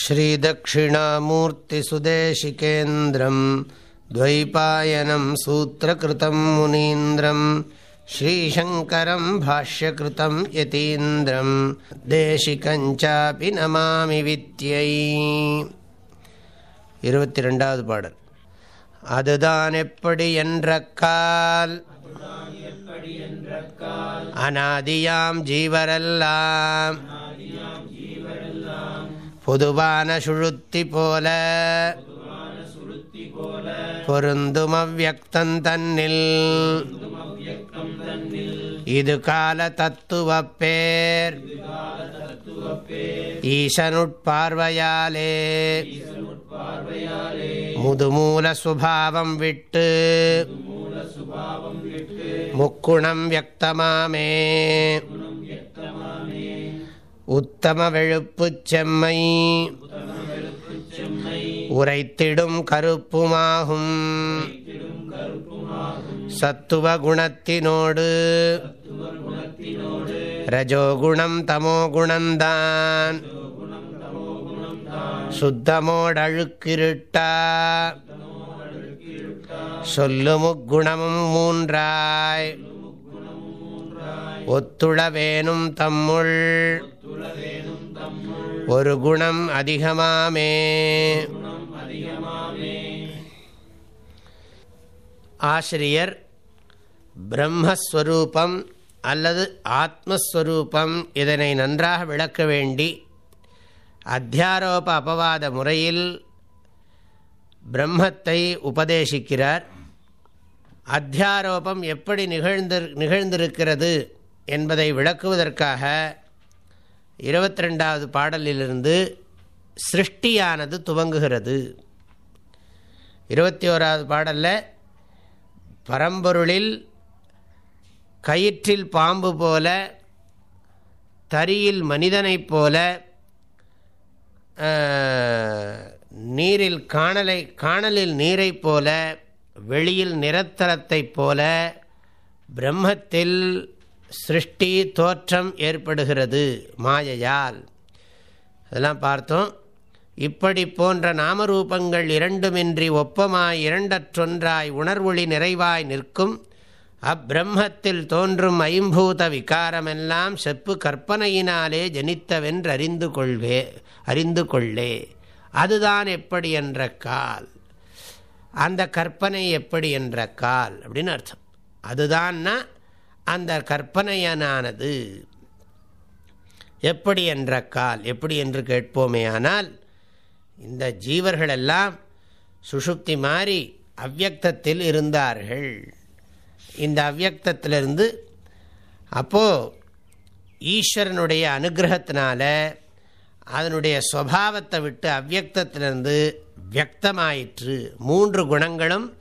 श्रीदक्षिणामूर्तिसुदेशिकेन्द्रं द्वैपायनं सूत्रकृतं मुनीन्द्रं श्रीशङ्करं भाष्यकृतं यतीन्द्रं देशिकञ्चापि नमामि वित्यै இருபத்தி ரெண்டாவது பாடல் அதுதான் எப்படி என்ற கால் அநாதியாம் ஜீவரெல்லாம் பொதுவான சுழுத்தி போல பொருந்தும் அவ்வக்தம் தன்னில். இது கால தத்துவ பேர். ஈசனுட்பார்வையாலே முதுமூல சுபாவம் விட்டு. முக்குணம் வியக்தமாமே. உத்தம வெழுப்பு செம்மை. உரைத்திடும் கருப்புமாகும். சத்துவ குணத்தினோடு ரஜோகுணம் தமோகுணந்தான். சுத்தமோடழுக்கிருட்டா. சொல்லுமுக்குணமும் மூன்றாய். ஒத்துழவேனும் தம்முள். ஒரு குணம் அதிகமாமே. ஆசிரியர் பிரம்மஸ்வரூபம் அல்லது ஆத்மஸ்வரூபம் இதனை நன்றாக விளக்க வேண்டி அத்தியாரோப அபவாத முறையில் பிரம்மத்தை உபதேசிக்கிறார். அத்தியாரோபம் எப்படி நிகழ்ந்து நிகழ்ந்திருக்கிறது? என்பதை விளக்குவதற்காக இருபத்தி ரெண்டாவது பாடலிலிருந்து சிருஷ்டியானது துவங்குகிறது. இருபத்தி ஓராவது பாடலில் பரம்பொருளில் கயிற்றில் பாம்பு போல தரியில் மனிதனைப் போல நீரில் காணலை காணலில் நீரைப் போல வெளியில் நிறத்தலத்தைப் போல பிரம்மத்தில் சிருஷ்டி தோற்றம் ஏற்படுகிறது மாயையால். அதெல்லாம் பார்த்தோம். இப்படி போன்ற நாமரூபங்கள் இரண்டுமின்றி ஒப்பமாய் இரண்டற்றொன்றாய் உணர்வொளி நிறைவாய் நிற்கும். அப்பிரம்மத்தில் தோன்றும் ஐம்பூத விகாரமெல்லாம் செப்பு கற்பனையினாலே ஜனித்தவென்று அறிந்து கொள்வே அறிந்து கொள்ளே. அதுதான் எப்படி என்ற கால். அந்த கற்பனை எப்படி என்ற கால் அப்படின்னு அர்த்தம். அதுதான்னா அந்த கற்பனையனானது எப்படி என்ற கால் எப்படி என்று கேட்போமே ஆனால் இந்த ஜீவர்களெல்லாம் சுஷுப்தி மாறி அவ்வக்தத்தில் இருந்தார்கள். இந்த அவ்வக்தத்திலிருந்து அப்போது ஈஸ்வரனுடைய அனுகிரகத்தினால அதனுடைய ஸ்வபாவத்தை விட்டு அவ்வக்தத்திலிருந்து வியக்தமாயிற்று. மூன்று குணங்களும்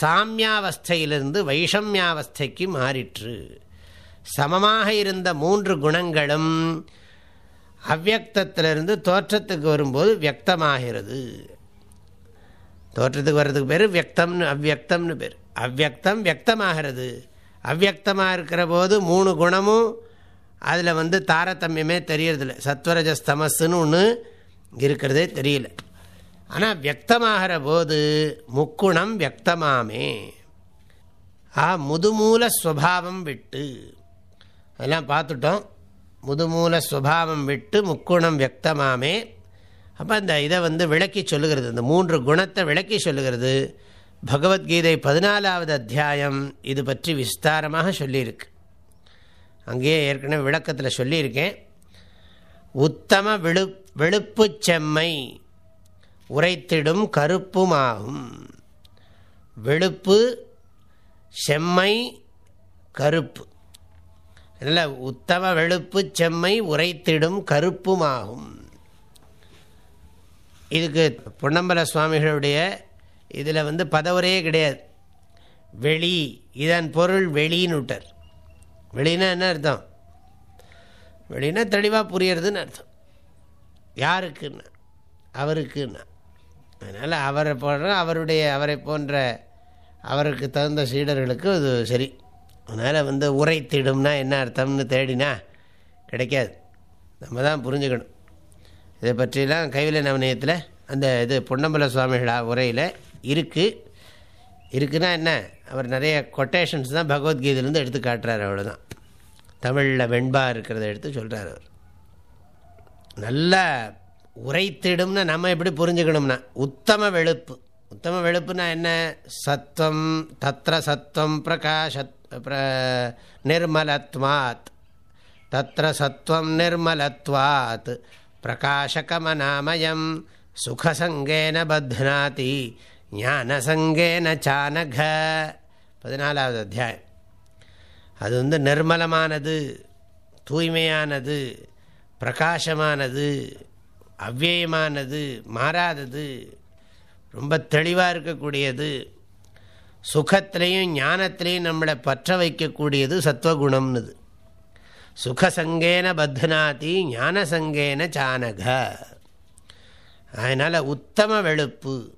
சாமியாவஸ்தையிலிருந்து வைஷமியாவஸ்தைக்கு மாறிற்று. சமமாக இருந்த மூன்று குணங்களும் அவ்வக்தத்திலிருந்து தோற்றத்துக்கு வரும்போது வியக்தமாகிறது. தோற்றத்துக்கு வர்றதுக்கு பேர் வியக்தம்னு அவ்வக்தம்னு பேர். அவ்வக்தம் வியக்தமாகிறது. அவ்வக்தமாக இருக்கிற போது மூணு குணமும் அதில் வந்து தாரதமியமே தெரியறதில்ல. சத்வரஜஸ்தமஸ்ன்னு ஒன்று இருக்கிறதே தெரியல. ஆனால் வியக்தமாகிற போது முக்குணம் வியக்தமாமே. ஆ முதுமூல ஸ்வபாவம் விட்டு. அதெல்லாம் பார்த்துட்டோம். முதுமூல ஸ்வபாவம் விட்டு முக்குணம் வியக்தமாமே. அப்போ அந்த இதை வந்து விளக்கி சொல்லுகிறது. இந்த மூன்று குணத்தை விளக்கி சொல்லுகிறது. பகவத்கீதை பதினாலாவது அத்தியாயம் இது பற்றி விஸ்தாரமாக சொல்லியிருக்கு. அங்கேயே ஏற்கனவே விளக்கத்தில் சொல்லியிருக்கேன். உத்தம விழு வெளுப்பு செம்மை. உரைத்திடும் கருப்புமாகும். வெளுப்பு செம்மை கருப்பு. நல்ல உத்தம வெளுப்பு செம்மை உரைத்திடும் கருப்புமாகும். இதுக்கு பொன்னம்பல சுவாமிகளுடைய இதில் வந்து பதவுரையே கிடையாது. வெளி இதன் பொருள் வெளின்னு வெளினா என்ன அர்த்தம்? வெளினா தெளிவாக புரியறதுன்னு அர்த்தம். யாருக்குன்னா? அவருக்குன்னா. அதனால் அவரை போன்ற அவருடைய அவரை போன்ற அவருக்கு தகுந்த சீடர்களுக்கு அது சரி. அதனால் வந்து உரைத்திடும்னா என்ன அர்த்தம்னு தேடினா கிடைக்காது. நம்ம தான் புரிஞ்சுக்கணும். இதை பற்றிலாம் கைவில நவனியத்தில் அந்த இது பொன்னம்பல சுவாமிகளா உரையில் இருக்குது இருக்குன்னா என்ன? அவர் நிறைய கொட்டேஷன்ஸ் தான் பகவத்கீதையிலேருந்து எடுத்து காட்டுறாரு அவ்வளோதான் தமிழில் வெண்பா இருக்கிறத எடுத்து சொல்கிறார் அவர். நல்லா உரைத்திடும்னா நம்ம எப்படி புரிஞ்சுக்கணும்னா உத்தம வெளுப்பு. உத்தம வெளுப்புனா என்ன? சத்வம் தத்ர சத்வம் பிரகாஷத் நிர்மலத்வாத். தத்திர சத்வம் நிர்மலத்வாத். பிரகாஷகமநாமயம் சுகசங்கேன பத்னாதி ஞானசங்கேன சானக. பதினாலாவது அத்தியாயம். அது வந்து நிர்மலமானது தூய்மையானது பிரகாசமானது அவ்வியமானது மாறாதது ரொம்ப தெளிவாக இருக்கக்கூடியது சுகத்திலையும் ஞானத்திலையும் நம்மளை பற்ற வைக்கக்கூடியது சத்வகுணம்னுது. சுகசங்கேன பத்னாதி ஞானசங்கேன சானக. அதனால் உத்தம வெளுப்பு.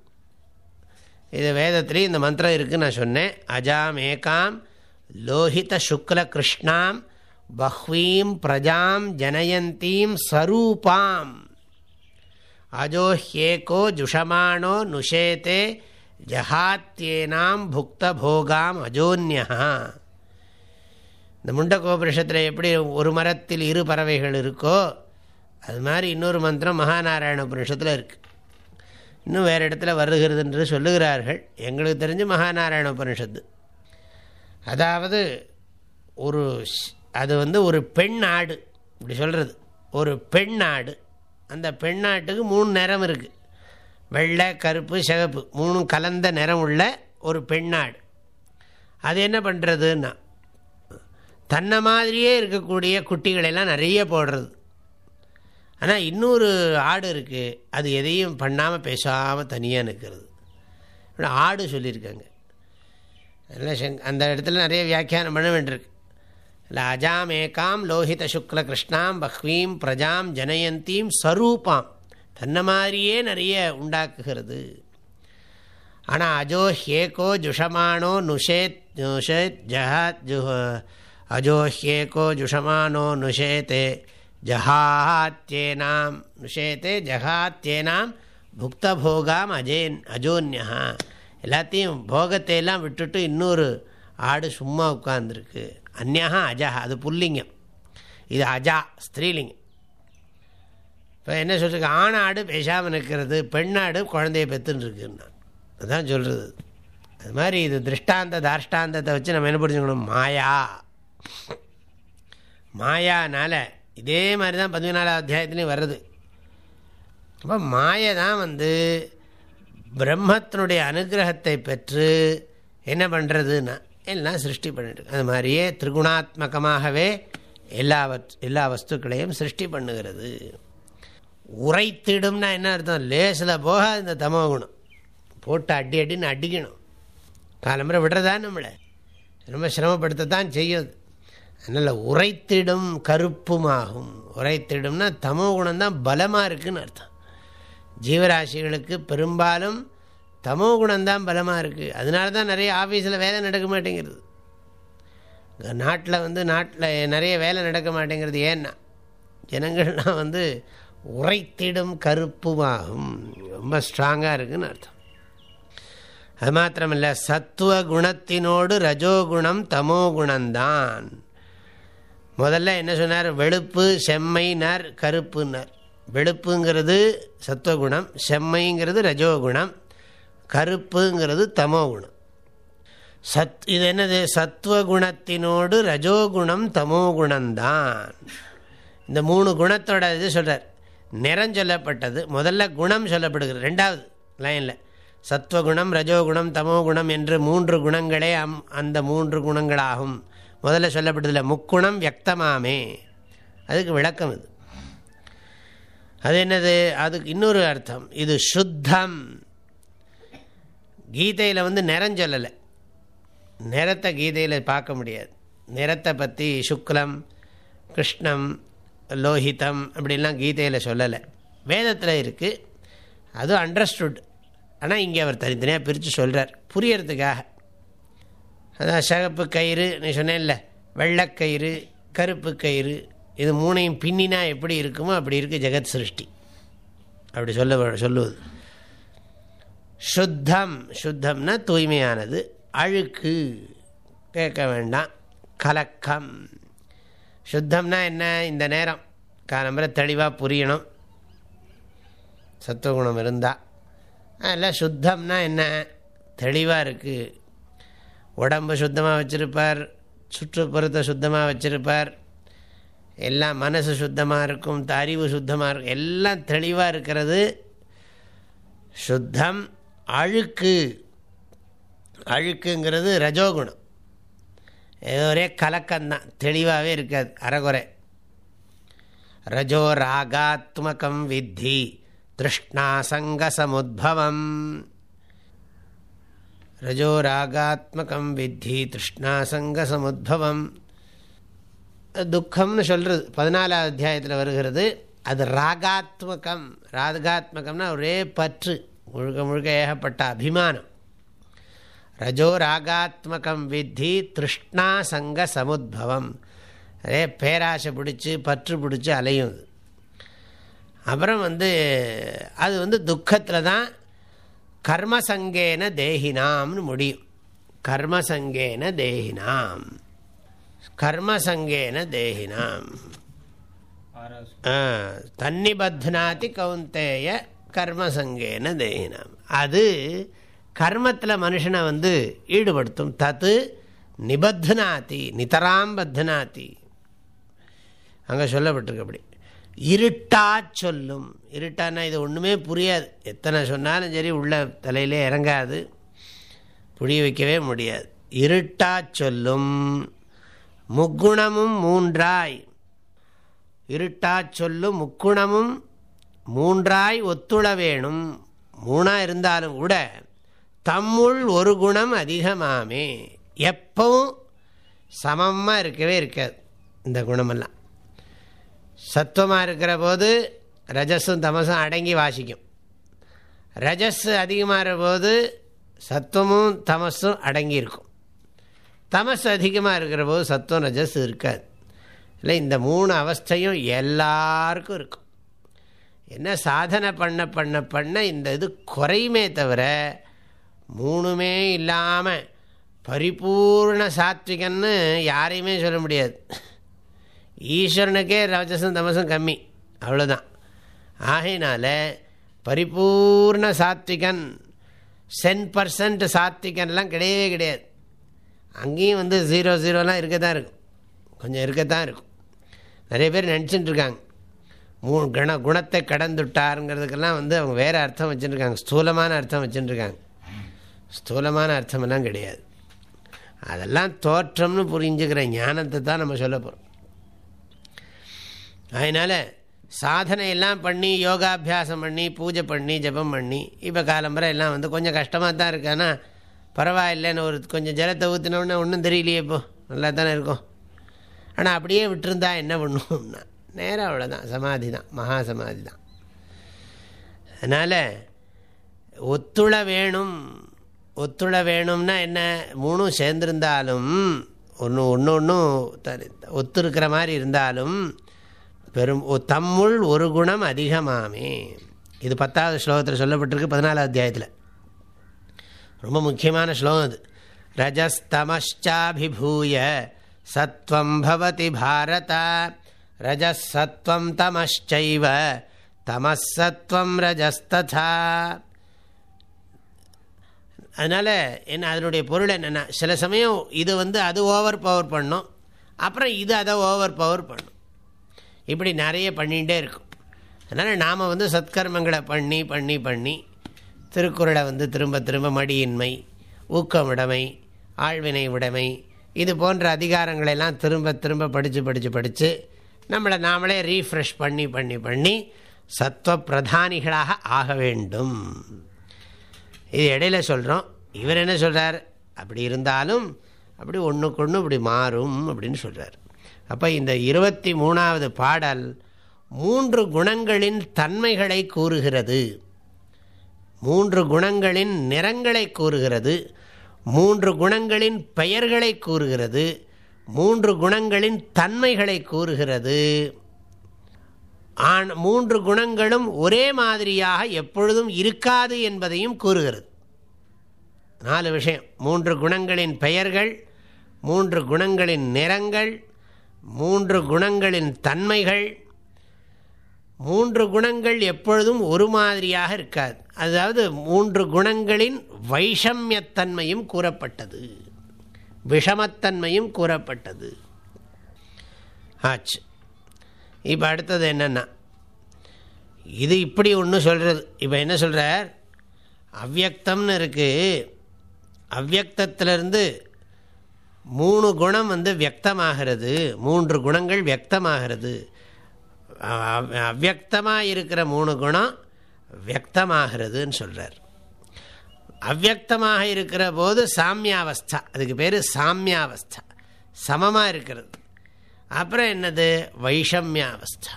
இது வேதத்துலேயும் இந்த மந்திரம் இருக்குதுன்னு நான் சொன்னேன். அஜாம் ஏகாம் லோஹித சுக்ல கிருஷ்ணாம் பஹ்வீம் பிரஜாம் ஜனயந்தீம் சரூபாம். அஜோஹ்யேகோ ஜுஷமானோ நுஷேத்தே ஜஹாத்தியேனாம் புக்த போகாம் அஜோன்யா இந்த முண்டகோபரிஷத்தில் எப்படி ஒரு மரத்தில் இரு பறவைகள் இருக்கோ அது மாதிரி இன்னொரு மந்திரம் மகாநாராயண உபனிஷத்தில் இருக்குது இன்னும் வேறு இடத்துல வருகிறது என்று சொல்லுகிறார்கள். எங்களுக்கு தெரிஞ்சு மகாநாராயண உபனிஷத்து அதாவது ஒரு அது வந்து ஒரு பெண் ஆடு இப்படி சொல்கிறது ஒரு பெண் ஆடு. அந்த பெண்ணாட்டுக்கு மூணு நிறம் இருக்குது வெள்ளை கருப்பு சிகப்பு. மூணும் கலந்த நிறம் உள்ள ஒரு பெண்ணாடு. அது என்ன பண்ணுறதுன்னா தன்னை மாதிரியே இருக்கக்கூடிய குட்டிகளெல்லாம் நிறைய போடுறது. ஆனால் இன்னொரு ஆடு இருக்குது அது எதையும் பண்ணாமல் பேசாமல் தனியாக நிற்கிறது ஆடு சொல்லியிருக்காங்க. அந்த இடத்துல நிறைய வியாக்கியானம் பண்ண வேண்டியிருக்கு. லாஜாமேகாம் ஏகாம் லோஹித சுக்ல கிருஷ்ணாம் பஹ்வீம் பிரஜாம் ஜனயந்தீம் சரூபாம் தன்ன மாதிரியே நிறைய உண்டாக்குகிறது। ஆனால் அஜோ ஹேகோ ஜுஷமானோ நுஷேத் நுஷேத் ஜஹாத் ஜு அஜோ ஹேகோ ஜுஷமானோ நுஷேத்தே ஜஹாத்யேனாம் நுஷேத்தே ஜஹாத்யேனாம் புக்தபோகாம் அஜேன் அஜோன்யா எல்லாத்தையும் போகத்தையெல்லாம் விட்டுட்டு இன்னொரு ஆடு சும்மா உட்கார்ந்துருக்கு. அந்யா அஜஹா அது புல்லிங்கம். இது அஜா ஸ்திரீலிங்கம். இப்போ என்ன சொல்லிருக்கு ஆணாடு பேசாமல் நிற்கிறது பெண்ணாடு குழந்தைய பெற்றுன்னு இருக்குன்னா அதுதான் சொல்கிறது அது மாதிரி இது திருஷ்டாந்த தாஷ்டாந்தத்தை வச்சு நம்ம என்ன புரிஞ்சுக்கணும்? மாயா. மாயானால் இதே மாதிரி தான் பதினாலாம் அத்தியாயத்துலேயும் வருது அப்போ மாயை தான் வந்து பிரம்மத்தினுடைய அனுகிரகத்தை பெற்று என்ன பண்ணுறதுன்னா எல்லாம் சிருஷ்டி பண்ணிட்டு அது மாதிரியே திரிகுணாத்மகமாகவே எல்லா எல்லா வஸ்துக்களையும் சிருஷ்டி பண்ணுகிறது. உரைத்திடும்னா என்ன அர்த்தம்? லேசில் போக இந்த தமோ குணம். போட்டு அடி அடின்னு அடிக்கணும். காலம்புரை விடுறதா நம்மளை? ரொம்ப சிரமப்படுத்தத்தான் செய்யுது அதனால் உரைத்திடும் கருப்புமாகும். உரைத்திடும்னா தமோ குணம்தான் பலமாக இருக்குதுன்னு அர்த்தம். ஜீவராசிகளுக்கு பெரும்பாலும் தமோ குணம்தான் பலமாக இருக்குது அதனால தான் நிறைய ஆஃபீஸில் வேலை நடக்க மாட்டேங்கிறது. நாட்டில் வந்து நாட்டில் நிறைய வேலை நடக்க மாட்டேங்கிறது ஏன்னா ஜனங்கள்லாம் வந்து உரைத்திடும் கருப்புமாகும். ரொம்ப ஸ்ட்ராங்காக இருக்குதுன்னு அர்த்தம். அது மாத்திரமில்லை சத்துவ குணத்தினோடு ரஜோகுணம் தமோ குணம்தான். முதல்ல என்ன சொன்னார்? வெளுப்பு செம்மைனார் கருப்புனார் வெளுப்புங்கிறது சத்துவகுணம் செம்மைங்கிறது ரஜோகுணம் கருப்புங்கிறது தமோகுணம் சத் இது என்னது? சத்வகுணத்தினோடு ரஜோகுணம் தமோ குணம்தான். இந்த மூணு குணத்தோட இது சொல்கிறார் நிறம் சொல்லப்பட்டது. முதல்ல குணம் சொல்லப்படுகிறது. ரெண்டாவது லைனில். சத்வகுணம் ரஜோகுணம் தமோகுணம் என்று மூன்று குணங்களே அம் அந்த மூன்று குணங்களாகும். முதல்ல சொல்லப்பட்டதில்ல முக்குணம் வியக்தமாமே. அதுக்கு விளக்கம் இது. அது என்னது? அதுக்கு இன்னொரு அர்த்தம். இது சுத்தம். கீதையில் வந்து நிறம் சொல்லலை. நிறத்தை கீதையில் பார்க்க முடியாது. நிறத்தை பற்றி சுக்லம் கிருஷ்ணம் லோஹிதம் அப்படின்லாம் கீதையில் சொல்லலை. வேதத்தில் இருக்குது அதுவும் அண்டர்ஸ்டுட் ஆனால் இங்கே அவர் தனித்தனியாக பிரித்து சொல்கிறார் புரியறதுக்காக. அதான் சிகப்பு கயிறு நீ சொன்னேன்ல வெள்ளக்கயிறு கருப்பு கயிறு இது மூணையும் பின்னினா எப்படி இருக்குமோ அப்படி இருக்குது ஜெகத் சிருஷ்டி. அப்படி சொல்ல சொல்லுவது. சுத்தம் சுத்தம்னா தூய்மையானது. அழுக்கு கேட்க வேண்டாம். கலக்கம். சுத்தம்னா என்ன? இந்த நேரம். காலம்பரை தெளிவாக புரியணும். சத்துவகுணம் இருந்தால் அதில் சுத்தம்னா என்ன? தெளிவாக இருக்குது உடம்பு சுத்தமாக வச்சுருப்பார். சுற்றுப்புறத்தை சுத்தமாக வச்சுருப்பார். எல்லாம் மனசு சுத்தமாக இருக்கும். அறிவு சுத்தமாக இருக்கும். எல்லாம் தெளிவாக இருக்கிறது. சுத்தம் அழுக்கு. அழுக்குங்கிறது ரஜோகுணம். ஏதோ ஒரே கலக்கம்தான். தெளிவாகவே இருக்காது. அறகுறை. ரஜோ ராகாத்மகம் வித்தி திருஷ்ணாசங்கசமுத்பவம் ரஜோ ராகாத்மகம் வித்தி திருஷ்ணாசங்கசமுத்பவம் துக்கம்னு சொல்கிறது பதினாலாவது அத்தியாயத்தில் வருகிறது. அது ராகாத்மகம். ராகாத்மகம்னா ஒரே பற்று. முழுக்க முழுக்க ஏகப்பட்ட அபிமானம் ரஜோ ராகாத்மகம் வித்தி திருஷ்ணா சங்க சமுத்பவம் அதே பேராசை பிடிச்சி பற்று பிடிச்சி அலையும் அப்புறம் வந்து அது வந்து துக்கத்தில் தான் கர்மசங்கேன தேகினாம்னு முடியும். கர்மசங்கேன தேகினாம். கர்மசங்கேன தேகினாம். தன்னிபத்னாதி கவுந்தேய கர்மசங்கேன தேகினாம். அது கர்மத்தில் மனுஷனை வந்து ஈடுபடுத்தும். தத்து நிபத்னாதி நிதராம் பத்னாதி அங்கே சொல்லப்பட்டிருக்கு அப்படி. இருட்டா சொல்லும். இருட்டானா இது ஒன்றுமே புரியாது. எத்தனை சொன்னாலும் சரி உள்ள தலையிலே இறங்காது. புரிய வைக்கவே முடியாது. இருட்டா சொல்லும். முக்குணமும் மூன்றாய். இருட்டா சொல்லும் முக்குணமும் மூன்றாய் ஒத்துழ வேணும் மூணாக இருந்தாலும் கூட தம்முள் ஒரு குணம் அதிகமாமே. எப்பவும் சமமாக இருக்கவே இருக்காது இந்த குணமெல்லாம். சத்துவமாக இருக்கிற போது ரஜஸும் தமசும் அடங்கி வாசிக்கும். ரஜஸ் அதிகமாகிற போது சத்துவமும் தமசும் அடங்கி இருக்கும். தமசு அதிகமாக இருக்கிற போது சத்துவம் ரஜஸ் இருக்காது. இல்லை இந்த மூணு அவஸ்தையும் எல்லாருக்கும் இருக்கும். என்ன சாதனை பண்ண பண்ண பண்ண இந்த இது குறையுமே தவிர மூணுமே இல்லாமல் பரிபூர்ண சாத்விகன்னு யாரையுமே சொல்ல முடியாது. ஈஸ்வரனுக்கே ரஜசம் தமசம் கம்மி. அவ்வளோதான் ஆகையினால பரிபூர்ண சாத்விகன் சென் பர்சன்ட் சாத்விகன்லாம் கிடையவே கிடையாது. அங்கேயும் வந்து ஜீரோ ஜீரோலாம் இருக்க தான் இருக்கும். கொஞ்சம் இருக்கத்தான் இருக்கும். நிறைய பேர் நினச்சிட்டு இருக்காங்க. கண குணத்தை கடந்துட்டாருங்கிறதுக்கெல்லாம் வந்து அவங்க வேறு அர்த்தம் வச்சுட்டுருக்காங்க ஸ்தூலமான அர்த்தம் வச்சுட்டுருக்காங்க ஸ்தூலமான அர்த்தமெல்லாம் கிடையாது. அதெல்லாம் தோற்றம்னு புரிஞ்சுக்கிற ஞானத்தை தான் நம்ம சொல்ல போகிறோம் அதனால் சாதனையெல்லாம் பண்ணி யோகாபியாசம் பண்ணி பூஜை பண்ணி ஜபம் பண்ணி இப்போ காலம்பரை எல்லாம் வந்து கொஞ்சம் கஷ்டமாக தான் இருக்கானா ஆனால் பரவாயில்லைன்னு ஒரு கொஞ்சம் ஜலத்தை ஊற்றினோடனே ஒன்றும் தெரியலையே இப்போ. நல்லா தானே இருக்கும். ஆனால் அப்படியே விட்டுருந்தா என்ன பண்ணுவோம்னா நேரம் அவ்வளோதான் சமாதி தான் மகா சமாதி தான் அதனால் ஒத்துழ வேணும். ஒத்துழ வேணும்னா என்ன? மூணும் சேர்ந்திருந்தாலும் ஒன்று ஒன்று ஒன்றும் ஒத்து இருக்கிற மாதிரி இருந்தாலும் பெரும் தம்முள் ஒரு குணம் அதிகமாமே. இது பத்தாவது ஸ்லோகத்தில் சொல்லப்பட்டிருக்கு பதினாலாவது அத்தியாயத்தில். ரொம்ப முக்கியமான ஸ்லோகம் அது. ரஜஸ்தமஷாபிபூய சத்வம் பவதி பாரத. ரஜசத்வம் தமஷ்சைவ தமசத்வம் ரஜஸ்ததா அதனால் என்ன அதனுடைய பொருள் என்னென்னா சில சமயம் இது வந்து அது ஓவர் பவர் பண்ணும் அப்புறம் இது அதை ஓவர் பவர் பண்ணும். இப்படி நிறைய பண்ணிகிட்டே இருக்கும். அதனால் நாம் வந்து சத்கர்மங்களை பண்ணி பண்ணி பண்ணி திருக்குறளை வந்து திரும்ப திரும்ப மடியின்மை ஊக்கமுடைமை ஆழ்வினை உடைமை இது போன்ற அதிகாரங்களெல்லாம் திரும்ப திரும்ப படித்து படித்து படித்து நம்மளை நாமளே ரீஃப்ரெஷ் பண்ணி பண்ணி பண்ணி சத்துவ பிரதானிகளாக ஆக வேண்டும். இது இடையில சொல்கிறோம் இவர் என்ன சொல்கிறார் அப்படி இருந்தாலும் அப்படி ஒன்றுக்கு ஒன்று இப்படி மாறும் அப்படின்னு சொல்கிறார் அப்போ இந்த இருபத்தி மூணாவது பாடல் மூன்று குணங்களின் தன்மைகளை கூறுகிறது. மூன்று குணங்களின் நிறங்களை கூறுகிறது. மூன்று குணங்களின் பெயர்களை கூறுகிறது. மூன்று குணங்களின் தன்மைகளை கூறுகிறது. ஆன் மூன்று குணங்களும் ஒரே மாதிரியாக எப்பொழுதும் இருக்காது என்பதையும் கூறுகிறது. நாலு விஷயம். மூன்று குணங்களின் பெயர்கள் மூன்று குணங்களின் நிறங்கள் மூன்று குணங்களின் தன்மைகள். மூன்று குணங்கள் எப்பொழுதும் ஒரு மாதிரியாக இருக்காது. அதாவது மூன்று குணங்களின் வைஷமியத்தன்மையும் கூறப்பட்டது. விஷமத்தன்மையும் கூறப்பட்டது. ஆச்சு. இப்போ அடுத்தது என்னென்னா இது இப்படி ஒன்று சொல்கிறது இப்போ என்ன சொல்கிறார் அவ்வக்தம்னு இருக்குது அவ்வக்தத்திலிருந்து மூணு குணம் வந்து வியக்தமாகிறது. மூன்று குணங்கள் வியக்தமாகிறது. அவ்வக்தமாக இருக்கிற மூணு குணம் வியக்தமாகிறதுன்னு சொல்கிறார் அவ்வக்தமாக இருக்கிற போது சாமியாவஸ்தா. அதுக்கு பேர் சாமியாவஸ்தா. சமமாக இருக்கிறது. அப்புறம் என்னது? வைஷமியாவஸ்தா.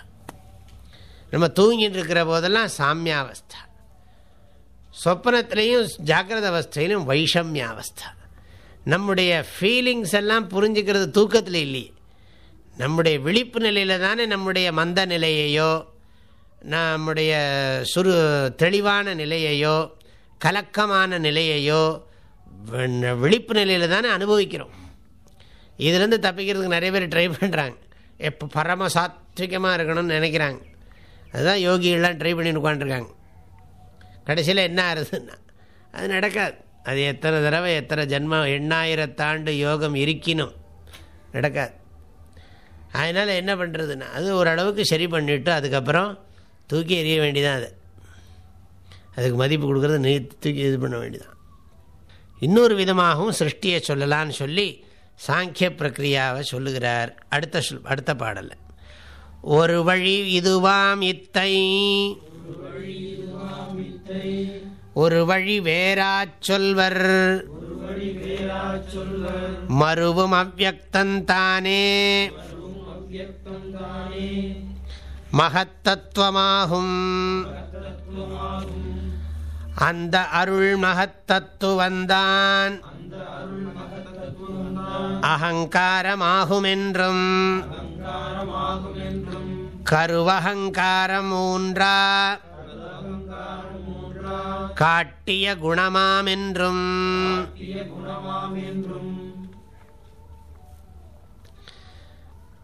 நம்ம தூங்கிட்டு இருக்கிற போதெல்லாம் சாமியாவஸ்தா. சொப்பனத்திலையும் ஜாக்கிரத அவஸ்தையிலும் வைஷமியாவஸ்தா. நம்முடைய ஃபீலிங்ஸ் எல்லாம் புரிஞ்சுக்கிறது தூக்கத்தில் இல்லையே. நம்முடைய விழிப்பு நிலையில் தானே நம்முடைய மந்த நிலையையோ நம்முடைய சுரு தெளிவான நிலையையோ கலக்கமான நிலையையோ விழிப்பு நிலையில் தானே அனுபவிக்கிறோம். இதுலேருந்து தப்பிக்கிறதுக்கு நிறைய பேர் ட்ரை பண்ணுறாங்க எப்போ பரம சாத்விகமாக இருக்கணும்னு நினைக்கிறாங்க. அதுதான் யோகிகள்லாம் ட்ரை பண்ணி உட்காந்துருக்காங்க கடைசியில் என்ன ஆறுதுன்னா அது நடக்காது. அது எத்தனை தடவை எத்தனை ஜென்மம் எண்ணாயிரத்தாண்டு யோகம் இருக்கினும் நடக்காது. அதனால் என்ன பண்ணுறதுன்னா அது ஓரளவுக்கு சரி பண்ணிவிட்டு அதுக்கப்புறம் தூக்கி எறிய வேண்டியதான் அது. அதுக்கு மதிப்பு கொடுக்குறது நீ தூக்கி இது பண்ண வேண்டியதான் இன்னொரு விதமாகவும் சிருஷ்டியை சொல்லலான்னு சொல்லி சாங்கிய பிரக்ரியாவை சொல்லுகிறார் அடுத்த சொல் அடுத்த பாடலில். ஒரு வழி இதுவாம் இத்தை. ஒரு வழி வேறா சொல்வர். மறுவும் அவ்வக்தந்தானே மகத்தத்துவமாகும். அந்த அருள் மகத்தத்துவந்தான் அகங்காரமாகுமென்றும். கருவகங்காரம் ஊன்றா காட்டிய குணமாமென்றும்.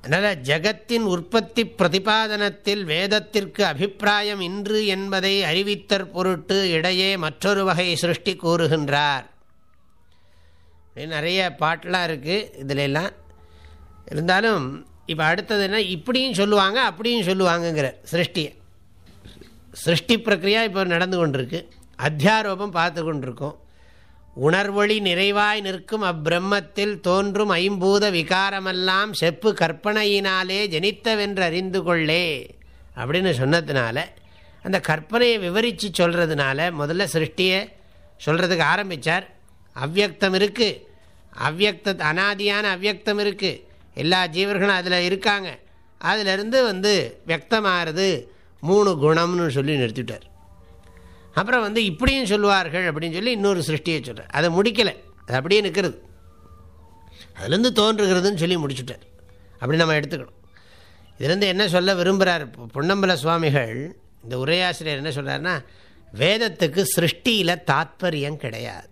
அதனால் ஜகத்தின் உற்பத்தி பிரதிபாதனத்தில் வேதத்திற்கு அபிப்பிராயம் இன்று என்பதை அறிவித்தற் பொருட்டு இடையே மற்றொரு வகை சிருஷ்டி கூறுகின்றார். நிறைய பாட்டெலாம் இருக்குது இதிலெல்லாம். இருந்தாலும் இப்போ அடுத்தது என்ன? இப்படியும் சொல்லுவாங்க அப்படியும் சொல்லுவாங்கங்கிற சிருஷ்டியை சிருஷ்டி பிரக்ரியா இப்போ நடந்து கொண்டிருக்கு. அத்தியாரோபம் பார்த்து கொண்டிருக்கோம். உணர்வொளி நிறைவாய் நிற்கும் அப்பிரம்மத்தில் தோன்றும் ஐம்பூத விகாரமெல்லாம் செப்பு கற்பனையினாலே ஜனித்தவென்று அறிந்து கொள்ளே அப்படின்னு சொன்னதுனால அந்த கற்பனையை விவரித்து சொல்கிறதுனால முதல்ல சிருஷ்டியை சொல்கிறதுக்கு ஆரம்பித்தார் அவ்வக்தம் இருக்குது அவ்வக்த அனாதியான அவ்வக்தம் இருக்குது எல்லா ஜீவர்களும் அதில் இருக்காங்க. அதிலிருந்து வந்து வியக்தமாகிறது மூணு குணம்னு சொல்லி நிறுத்திட்டார் அப்புறம் வந்து இப்படியும் சொல்லுவார்கள் அப்படின்னு சொல்லி இன்னொரு சிருஷ்டியை சொல்கிறார் அதை முடிக்கலை. அது அப்படியே நிற்கிறது. அதுலேருந்து தோன்றுகிறதுன்னு சொல்லி முடிச்சுட்டார். அப்படி நம்ம எடுத்துக்கணும். இதுலேருந்து என்ன சொல்ல விரும்புகிறார் பொன்னம்பல சுவாமிகள் இந்த உரையாசிரியர் என்ன சொல்கிறாருன்னா வேதத்துக்கு சிருஷ்டியில் தாத்பரியம் கிடையாது.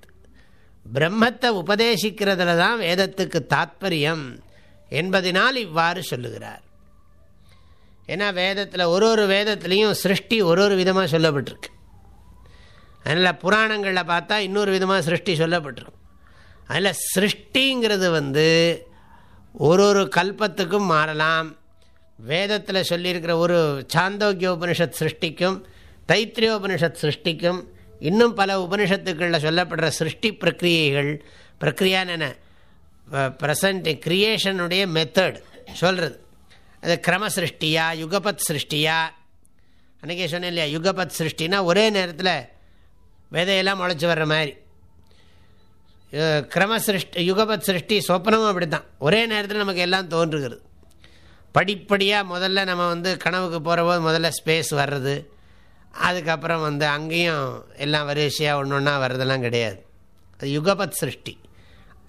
பிரம்மத்தை உபதேசிக்கிறதுல தான் வேதத்துக்கு தாத்பரியம் என்பதனால் இவ்வாறு சொல்லுகிறார். ஏன்னா வேதத்தில் ஒரு ஒரு வேதத்துலேயும் சிருஷ்டி ஒரு ஒரு விதமாக சொல்லப்பட்டிருக்கு. அதனால் புராணங்களில் பார்த்தா இன்னொரு விதமாக சிருஷ்டி சொல்லப்பட்டிருக்கும். அதில் சிருஷ்டிங்கிறது வந்து ஒரு ஒரு கல்பத்துக்கும் மாறலாம். வேதத்தில் சொல்லியிருக்கிற ஒரு சாந்தோக்கிய உபனிஷத் சிருஷ்டிக்கும் தைத்திரியோபனிஷத் சிருஷ்டிக்கும் இன்னும் பல உபனிஷத்துக்களில் சொல்லப்படுற சிருஷ்டி பிரக்ரியைகள் பிரக்ரியான்னு என்ன? கிரியேஷனுடைய மெத்தட் சொல்கிறது அது கிரம சிருஷ்டியா யுகபத் சிருஷ்டியா? அன்றைக்கே சொன்னேன் இல்லையா யுகபத் சிருஷ்டினா ஒரே நேரத்தில் விதையெல்லாம் முளைச்சி வர்ற மாதிரி. கிரம சிருஷ்டி யுகபத் சிருஷ்டி சொப்னமும் அப்படி தான் ஒரே நேரத்தில் நமக்கு எல்லாம் தோன்றுகிறது. படிப்படியாக முதல்ல நம்ம வந்து கனவுக்கு போகிற போது முதல்ல ஸ்பேஸ் வர்றது. அதுக்கப்புறம் வந்து அங்கேயும் எல்லாம் வரிசையாக ஒன்று ஒன்றா வர்றதெல்லாம் கிடையாது. அது யுகபத் சிருஷ்டி.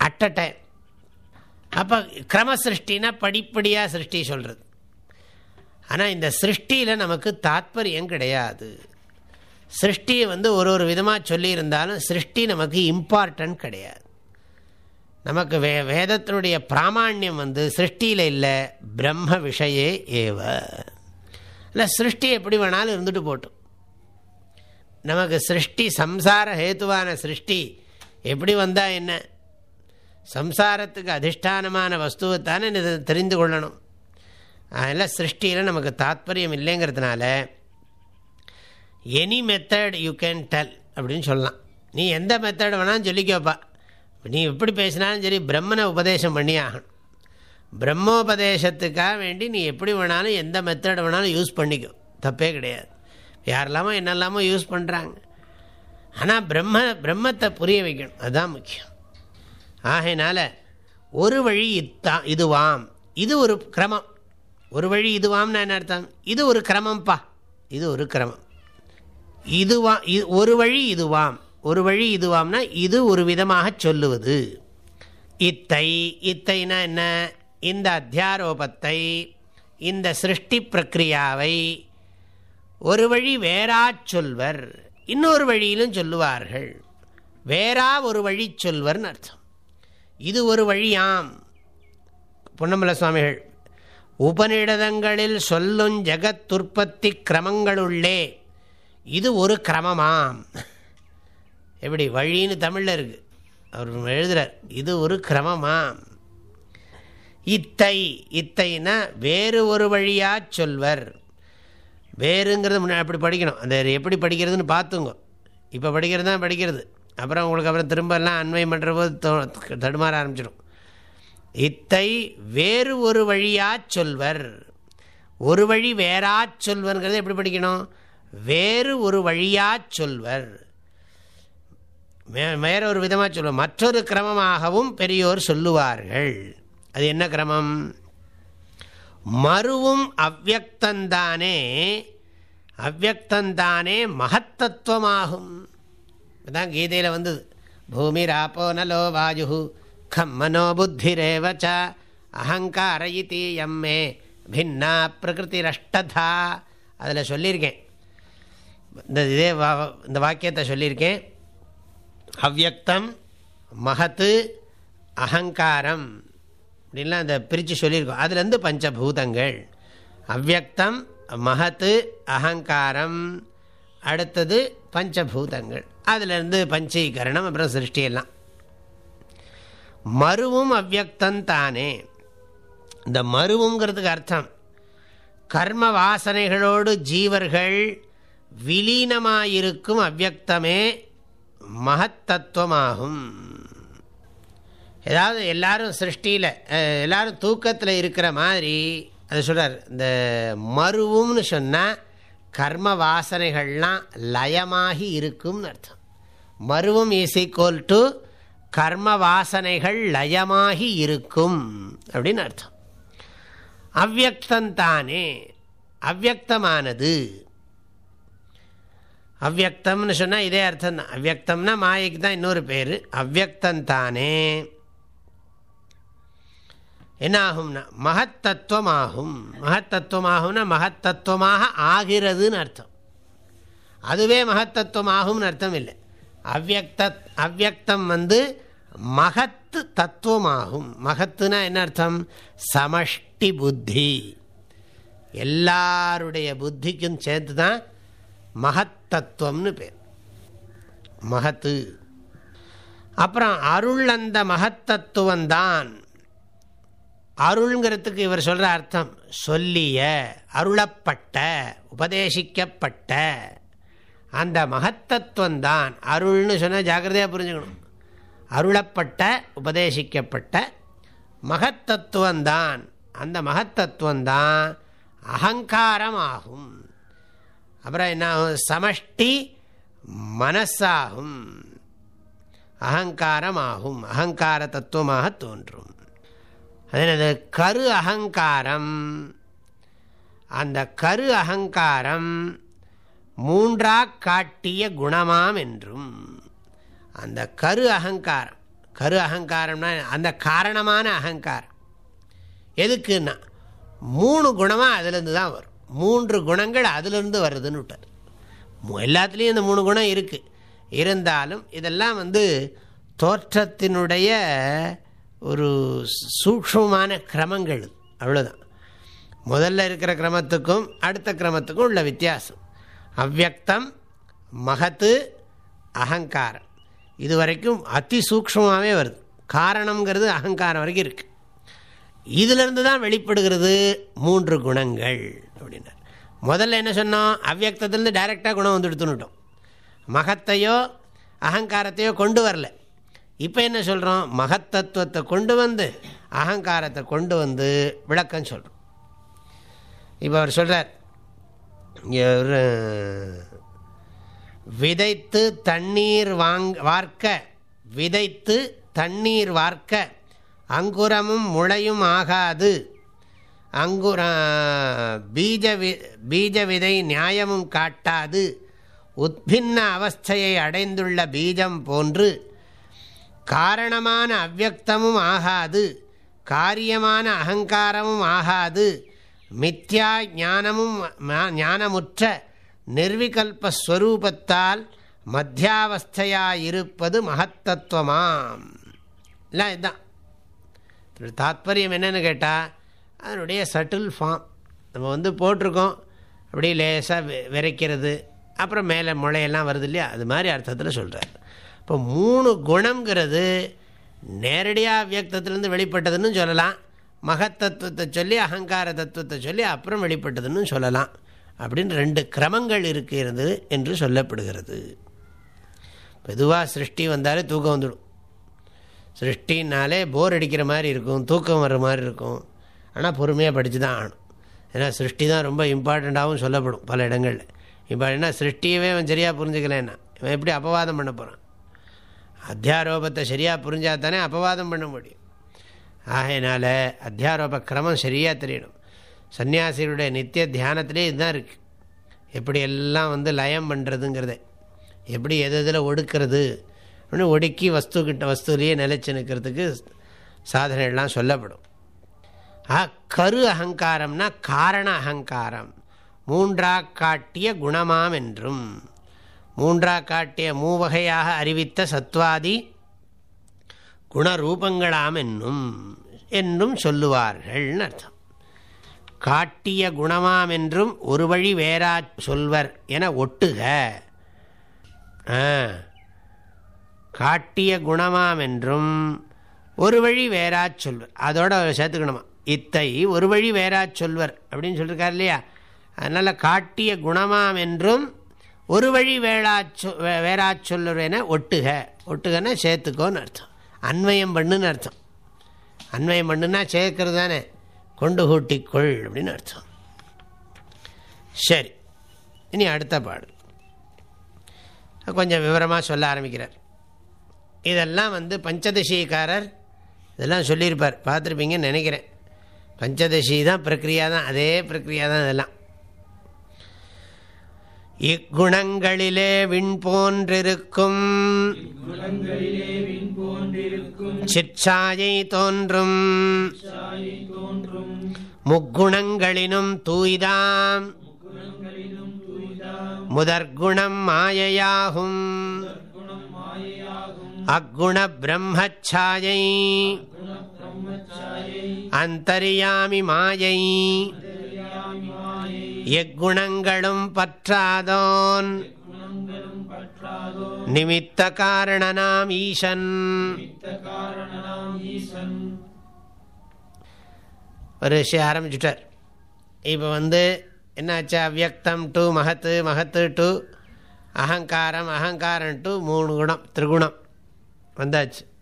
அட் அ டைம் அப்போ கிரம சிருஷ்டினா படிப்படியாக சிருஷ்டி சொல்கிறது ஆனால் இந்த சிருஷ்டியில் நமக்கு தாத்பரியம் கிடையாது. சிருஷ்டியை வந்து ஒரு ஒரு விதமாக சொல்லியிருந்தாலும் சிருஷ்டி நமக்கு இம்பார்ட்டன்ட் கிடையாது. நமக்கு வே வேதத்தினுடைய பிராமாண்யம் வந்து சிருஷ்டியில் இல்லை பிரம்ம விஷயே ஏவ. இல்லை சிருஷ்டி எப்படி வேணாலும் இருந்துட்டு போட்டும். நமக்கு சிருஷ்டி சம்சார ஹேத்துவான சிருஷ்டி எப்படி வந்தால் என்ன? சம்சாரத்துக்கு அதிஷ்டானமான வஸ்துவைத்தானே இதை தெரிந்து கொள்ளணும். அதனால் சிருஷ்டியில் நமக்கு தாத்பரியம் இல்லைங்கிறதுனால any method you can tell அப்படின்னு சொல்லலாம். நீ எந்த மெத்தட் வேணாலும் சொல்லிக்கோப்பா நீ எப்படி பேசினாலும் சரி பிரம்மனை உபதேசம் பண்ணி ஆகணும் பிரம்மோபதேசத்துக்காக வேண்டி நீ எப்படி வேணாலும் எந்த மெத்தட் வேணாலும் யூஸ் பண்ணிக்கோ. தப்பே கிடையாது. யாரெல்லாமோ என்னெல்லாமோ யூஸ் பண்ணுறாங்க ஆனால் பிரம்ம பிரம்மத்தை புரிய வைக்கணும். அதுதான் முக்கியம். ஆகையினால ஒரு வழி இத்தான் இதுவாம். இது ஒரு கிரமம். ஒரு வழி இதுவாம்னு என்ன அர்த்தம்? இது ஒரு கிரமம்ப்பா இது ஒரு கிரமம். இதுவா ஒரு வழி இதுவாம். ஒரு வழி இதுவாம்னா இது ஒரு விதமாக சொல்லுவது. இத்தை இத்தைனா என்ன? இந்த அத்தியாரோபத்தை இந்த சிருஷ்டி பிரக்ரியாவை ஒரு வழி வேறா சொல்வர் இன்னொரு வழியிலும் சொல்லுவார்கள். வேறா ஒரு வழி சொல்வர்னு அர்த்தம். இது ஒரு வழியாம். பொன்னம்பல சுவாமிகள் உபநிடதங்களில் சொல்லும் ஜெகத்துற்பத்தி கிரமங்களுள்ளே இது ஒரு கிரமமாம் எப்படி வழின்னு தமிழில் இருக்குது அவர் எழுதுகிறார் இது ஒரு கிரமமாம் இத்தை இத்தைனா வேறு ஒரு வழியாக சொல்வர். வேறுங்கிறது முன்னாடி அப்படி படிக்கணும். அந்த எப்படி படிக்கிறதுன்னு பார்த்துங்க. இப்போ படிக்கிறது தான் படிக்கிறது. அப்புறம் உங்களுக்கு அப்புறம் திரும்ப எல்லாம் பண்ணுற போது தடுமாற ஆரம்பிச்சிடும் இத்தை வேறு ஒரு வழியாக சொல்வர். ஒரு வழி வேறா சொல்வருங்கிறது எப்படி படிக்கணும்? வேறு ஒரு வழியா சொல்வர். வேற ஒரு விதமாக சொல்லுவோம் மற்றொரு கிரமமாகவும் பெரியோர் சொல்லுவார்கள். அது என்ன கிரமம்? மறுவும் அவ்வக்தந்தானே அவ்வக்தந்தானே மகத்தத்துவமாகும். இப்போதான் கீதையில் வந்தது. பூமி ராப்போ நலோ வாயு கம்மனோ புத்திரேவச்ச அகங்கார இத்தி எம்மே பின்னா பிரகிருதி ரஷ்டதா. அதில் சொல்லியிருக்கேன். இந்த இதே இந்த வாக்கியத்தை சொல்லியிருக்கேன். அவ்வக்தம் மகத்து அகங்காரம். அப்படின்லாம் அந்த பிரித்து சொல்லியிருக்கோம். அதுலேருந்து பஞ்சபூதங்கள். அவ்வக்தம் மகத்து அகங்காரம். அடுத்தது பஞ்சபூதங்கள். அதுலேருந்து பஞ்சீகரணம் அப்புறம் சிருஷ்டியெல்லாம். மருவும் அவ்வக்தம் தானே. இந்த மருவுங்கிறதுக்கு அர்த்தம். கர்ம வாசனைகளோடு ஜீவர்கள் விலீனமாயிருக்கும் அவ்வக்தமே மகத்தத்துவமாகும். ஏதாவது எல்லாரும் சிருஷ்டியில் எல்லாரும் தூக்கத்தில் இருக்கிற மாதிரி அது சொல்கிறார் இந்த மருவும்னு சொன்னால் கர்ம வாசனைகள்லாம் லயமாகி இருக்கும்னு அர்த்தம். மருவும் இஸ் ஈக்குவல் டு கர்ம வாசனைகள் லயமாகி இருக்கும் அப்படின்னு அர்த்தம். அவ்வக்தந்தானே அவ்வக்தமானது. அவ்வக்தம்னு சொன்னால் இதே அர்த்தம் தான் அவ்வக்தம்னா மாயைக்கு தான் இன்னொரு பேர். அவ்வக்தந்தானே என்ன ஆகும்னா மகத்தத்துவமாகும். மகத்தத்துவமாகும்னா மகத்தத்துவமாக ஆகிறதுன்னு அர்த்தம். அதுவே மகத்தத்துவமாகும்னு அர்த்தம் இல்லை. அவ்வக்த அவ்வக்தம் வந்து மகத்து தத்துவமாகும். மகத்துனா என்ன அர்த்தம்? சமஷ்டி புத்தி. எல்லாருடைய புத்திக்கும் சேர்த்து தான் மகத்தத்துவம்னு பேர். மகத்து. அப்புறம் அருள் அந்த மகத்தத்துவந்தான் அருள்ங்கிறதுக்கு இவர் சொல்கிற அர்த்தம் சொல்லிய அருளப்பட்ட உபதேசிக்கப்பட்ட அந்த மகத்தத்துவந்தான் அருள்னு சொன்னால் ஜாக்கிரதையாக புரிஞ்சுக்கணும். அருளப்பட்ட உபதேசிக்கப்பட்ட மகத்தத்துவந்தான் அந்த மகத்தத்துவந்தான் அகங்காரமாகும். அப்புறம் என்ன ஆகும் சமஷ்டி மனசாகும். அகங்காரமாகும். அகங்கார தத்துவமாக தோன்றும். அதனது கரு அகங்காரம். அந்த கரு அகங்காரம் மூன்றா காட்டிய குணமாம் என்றும். அந்த கரு அகங்காரம் கரு அகங்காரம்னா அந்த காரணமான அகங்காரம். எதுக்குன்னா மூணு குணமாக அதுலேருந்து தான் வரும். மூன்று குணங்கள் அதிலிருந்து வருதுன்னு விட்டார். எல்லாத்துலேயும் இந்த மூணு குணம் இருக்குது இருந்தாலும் இதெல்லாம் வந்து தோற்றத்தினுடைய ஒரு சூக்ஷமான கிரமங்கள் அவ்வளோதான் முதல்ல இருக்கிற கிரமத்துக்கும் அடுத்த கிரமத்துக்கும் உள்ள வித்தியாசம். அவ்வக்தம் மகத்து அகங்காரம். இது வரைக்கும் அதி சூக்ஷமாகவே வருது. காரணங்கிறது அகங்காரம் வரைக்கும் இருக்குது இதிலிருந்து தான் வெளிப்படுகிறது மூன்று குணங்கள். முதல்ல என்ன சொன்னோம் அவ்வியக்தத்துலேருந்து டைரெக்டாக குணம் வந்து எடுத்துனுட்டோம் மகத்தையோ அகங்காரத்தையோ கொண்டு வரல. இப்போ என்ன சொல்கிறோம் மகத்தத்துவத்தை கொண்டு வந்து அகங்காரத்தை கொண்டு வந்து விளக்கம் சொல்கிறோம் இப்போ அவர் சொல்கிறார் விதைத்து தண்ணீர் வாங் வார்க்க விதைத்து தண்ணீர் வார்க்க அங்குரமும் முளையும் ஆகாது. அங்குர பீஜ வி பீஜ விதை நியாயமும் காட்டாது. உத்பின்ன அவஸ்தையை அடைந்துள்ள பீஜம் போன்று காரணமான அவ்வக்தமும் ஆகாது காரியமான அகங்காரமும் ஆகாது மித்யா ஞானமும் ஞானமுற்ற நிர்விகல்பஸ்வரூபத்தால் மத்தியாவஸ்தையாயிருப்பது மகத்தத்துவமாம். இல்லை இதுதான். தாத்பரியம் என்னென்னு கேட்டால் அதனுடைய சட்டில் ஃபார்ம் நம்ம வந்து போட்டிருக்கோம். அப்படியே லேசாக விரைக்கிறது. அப்புறம் மேலே முளையெல்லாம் வருது இல்லையா? அது மாதிரி அர்த்தத்தில் சொல்கிறார் இப்போ மூணு குணங்கிறது நேரடியாக வியக்தத்துலேருந்து வெளிப்பட்டதுன்னு சொல்லலாம். மகத்தத்துவத்தை சொல்லி அகங்கார தத்துவத்தை சொல்லி அப்புறம் வெளிப்பட்டதுன்னு சொல்லலாம். அப்படின்னு ரெண்டு கிரமங்கள் இருக்கிறது என்று சொல்லப்படுகிறது. பொதுவாக சிருஷ்டி வந்தாலே தூக்கம் வந்துடும். சிருஷ்டினாலே போர் அடிக்கிற மாதிரி இருக்கும் தூக்கம் வர்ற மாதிரி இருக்கும். ஆனால் பொறுமையாக படித்து தான் ஆகணும். ஏன்னா சிருஷ்டி தான் ரொம்ப இம்பார்ட்டண்ட்டாகவும் சொல்லப்படும் பல இடங்களில். இப்போ என்ன சிருஷ்டியவே அவன் சரியாக புரிஞ்சுக்கலன்னா இவன் எப்படி அபவாதம் பண்ண போகிறான் அத்தியாரோபத்தை சரியாக புரிஞ்சால் தானே அபவாதம் பண்ண முடியும். ஆகையினால் அத்தியாரோப கிரமம் சரியாக தெரியணும். சன்னியாசிகளுடைய நித்திய தியானத்திலே இதுதான் இருக்குது எப்படி எல்லாம் வந்து லயம் பண்ணுறதுங்கிறத எப்படி எது இதில் ஒடுக்கிறது? அப்படின்னு ஒடுக்கி வஸ்துக்கிட்ட வஸ்துலேயே நிலச்சி நிற்கிறதுக்கு சாதனைகள்லாம் சொல்லப்படும். கரு அகங்காரம்னா காரண அகங்காரம். மூன்றா காட்டிய குணமாம் என்றும் மூன்றா காட்டிய மூவகையாக அறிவித்த சத்வாதி குணரூபங்களாம் என்னும் என்றும் சொல்லுவார்கள்னு அர்த்தம். காட்டிய குணமாம் என்றும் ஒரு வழி வேறா சொல்வர் என ஒட்டுக. காட்டிய குணமாம் என்றும் ஒரு வழி வேறா சொல்வர். அதோட சேர்த்துக்கணுமா? இத்தை ஒரு வழி வேறா சொல்வர் அப்படின்னு சொல்லியிருக்கார் இல்லையா? அதனால் காட்டிய குணமாம் என்றும் ஒரு வழி வேளா சொ வேறா சொல்லுவர் என ஒட்டுக. ஒட்டுகன்னா சேர்த்துக்கோன்னு அர்த்தம். அன்வயம் பண்ணுன்னு அர்த்தம். அன்வயம் பண்ணுன்னா சேர்க்கறது தானே கொண்டு கூட்டிக்கொள் அப்படின்னு அர்த்தம். சரி. இனி அடுத்த பாடல். கொஞ்சம் விவரமாக சொல்ல ஆரம்பிக்கிறார். இதெல்லாம் வந்து பஞ்சதசிக்காரர் இதெல்லாம் சொல்லியிருப்பார். பார்த்துருப்பீங்கன்னு நினைக்கிறேன். பஞ்சதசி தான் பிரக்ரியா தான் அதே பிரக்ரியா தான் அதெல்லாம் இக்குணங்களிலே விண் போன்றிருக்கும். சிற்சாயை தோன்றும். முக்குணங்களினும் தூய்தாம். முதற்குணம் மாயையாகும். அக்குண பிரம்மச்சாயை. அந்தரியாமி மாயை. எக்குணங்களும் பற்றாதோன். நிமித்த காரணனாம் ஈசன். ஒரு விஷயம் ஆரம்பிச்சுட்டார். இப்போ வந்து என்னாச்சு? அவ்வக்தம் டு மகத்து மகத்து டு அகங்காரம் அகங்காரம் டு மூணு குணம் திரிகுணம். வந்தாச்சு.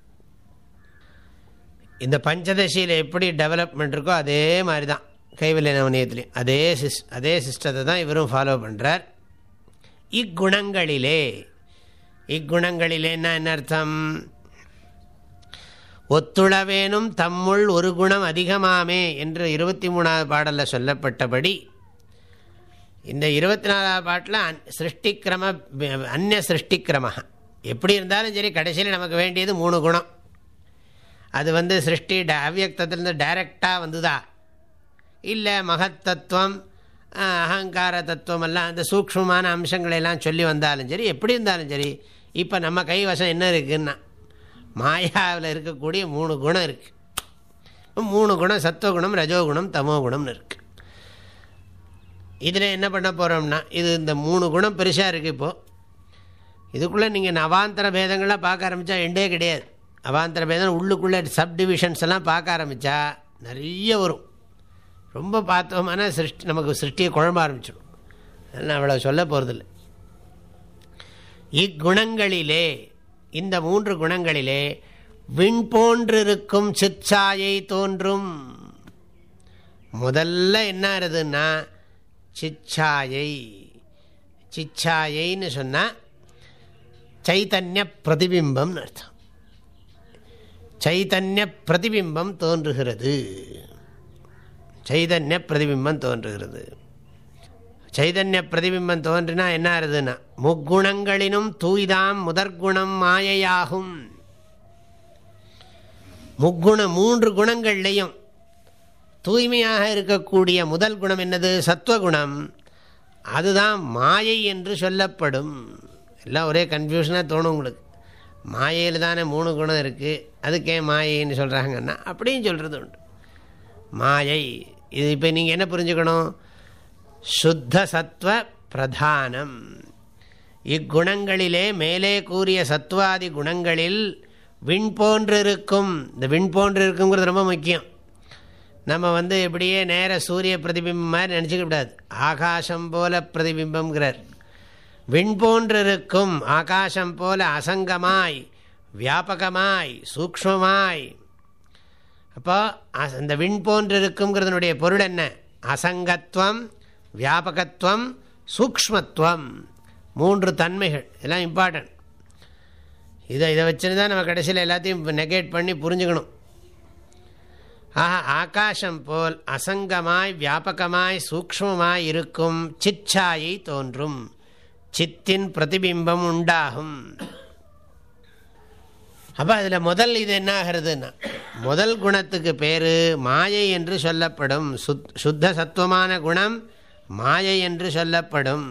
இந்த பஞ்சதசியில் எப்படி டெவலப்மெண்ட் இருக்கோ அதே மாதிரி தான் கைவல்ய நவனியத்துலேயும் அதே சிஸ் அதே சிஸ்டத்தை தான் இவரும் ஃபாலோ பண்ணுறார் இக்குணங்களிலே இக்குணங்களிலேன்னா என்ன அர்த்தம்? ஒத்துழவேனும் தம்முள் ஒரு குணம் அதிகமாமே என்று இருபத்தி மூணாவது பாடலில் சொல்லப்பட்டபடி இந்த இருபத்தி நாலாவது பாட்டில் சிருஷ்டிக்கிரம அந்நிய சிருஷ்டிக்கிரம. எப்படி இருந்தாலும் சரி கடைசியில் நமக்கு வேண்டியது மூணு குணம். அது வந்து சிருஷ்டி அவ்வியக்தத்திலேருந்து டைரெக்டாக வந்துதா? இல்லை மகத்தத்துவம் அகங்கார தத்துவம் எல்லாம் அந்த சூக்ஷ்மமான அம்சங்களெல்லாம் சொல்லி வந்தாலும் சரி எப்படி இருந்தாலும் சரி இப்போ நம்ம கைவசம் என்ன இருக்குன்னா மாயாவில் இருக்கக்கூடிய மூணு குணம் இருக்குது மூணு குணம் சத்துவகுணம் ரஜோகுணம் தமோகுணம்னு இருக்குது இதில் என்ன பண்ண போகிறோம்னா இது இந்த மூணு குணம் பெருசாக இருக்குது இப்போது இதுக்குள்ளே நீங்கள் நவாந்தர பேதங்கள்லாம் பார்க்க ஆரம்பித்தா எண்டே கிடையாது. அவாந்தர பேதம் உள்ளுக்குள்ளே சப் டிவிஷன்ஸ் எல்லாம் பார்க்க ஆரம்பித்தா நிறைய வரும். ரொம்ப பார்த்தோம்னா சிருஷ்டி நமக்கு சிருஷ்டியை குழம்ப ஆரம்பிச்சிடும். நான் அவ்வளோ சொல்ல போகிறதில்லை இக்குணங்களிலே இந்த மூன்று குணங்களிலே விண் போன்றிருக்கும் சிற்சாயை தோன்றும். முதல்ல என்ன ஆறுதுன்னா சிச்சாயை சிச்சாயைன்னு சொன்னால் சைத்தன்ய பிரதிபிம்பம்னு அர்த்தம். சைதன்ய பிரதிபிம்பம் தோன்றுகிறது. சைதன்ய பிரதிபிம்பம் தோன்றுகிறது. சைதன்ய பிரதிபிம்பம் தோன்றினா என்ன ஆகுதுன்னா முக்குணங்களினும் தூய்தாம் முதற்குணம் மாயையாகும். முக்குண மூன்று குணங்கள்லையும் தூய்மையாக இருக்கக்கூடிய முதல் குணம் என்னது? சத்துவகுணம். அதுதான் மாயை என்று சொல்லப்படும். எல்லாம் ஒரே கன்ஃபியூஷனாக தோணும் உங்களுக்கு. மாயையில் தானே மூணு குணம் இருக்குது அதுக்கே மாயைன்னு சொல்கிறாங்கன்னா அப்படியும் சொல்கிறது உண்டு. மாயை இது இப்போ நீங்கள் என்ன புரிஞ்சுக்கணும்? சுத்த சத்வ பிரதானம். இக்குணங்களிலே மேலே கூறிய சத்வாதி குணங்களில் விண் போன்றிருக்கும் இந்த விண் போன்றிருக்குங்கிறது ரொம்ப முக்கியம். நம்ம வந்து இப்படியே நேர சூரிய பிரதிபிம்பம் மாதிரி நினச்சிக்க கூடாது. ஆகாசம் போல பிரதிபிம்பம்ங்கிறார். விண்போன்றிருக்கும் ஆகாசம் போல அசங்கமாய் வியாபகமாய் சூக்மமாய் அப்போ அந்த விண் போன்றிருக்குங்கிறதுனுடைய பொருள் என்ன? அசங்கத்துவம் வியாபகத்துவம் சூக்மத்துவம் மூன்று தன்மைகள். இதெல்லாம் இம்பார்ட்டன்ட் இதை இதை வச்சுன்னு தான் நம்ம கடைசியில் எல்லாத்தையும் நெகேட் பண்ணி புரிஞ்சுக்கணும். ஆஹா ஆகாசம் போல் அசங்கமாய் வியாபகமாய் சூக்மமாய் இருக்கும் சிச்சாயை தோன்றும். சித்தின் பிரதிபிம்பம் உண்டாகும். அப்போ அதில் முதல் இது என்ன ஆகிறதுன்னா முதல் குணத்துக்கு பேர் மாயை என்று சொல்லப்படும். சுத் சுத்த சத்துவமான குணம் மாயை என்று சொல்லப்படும்.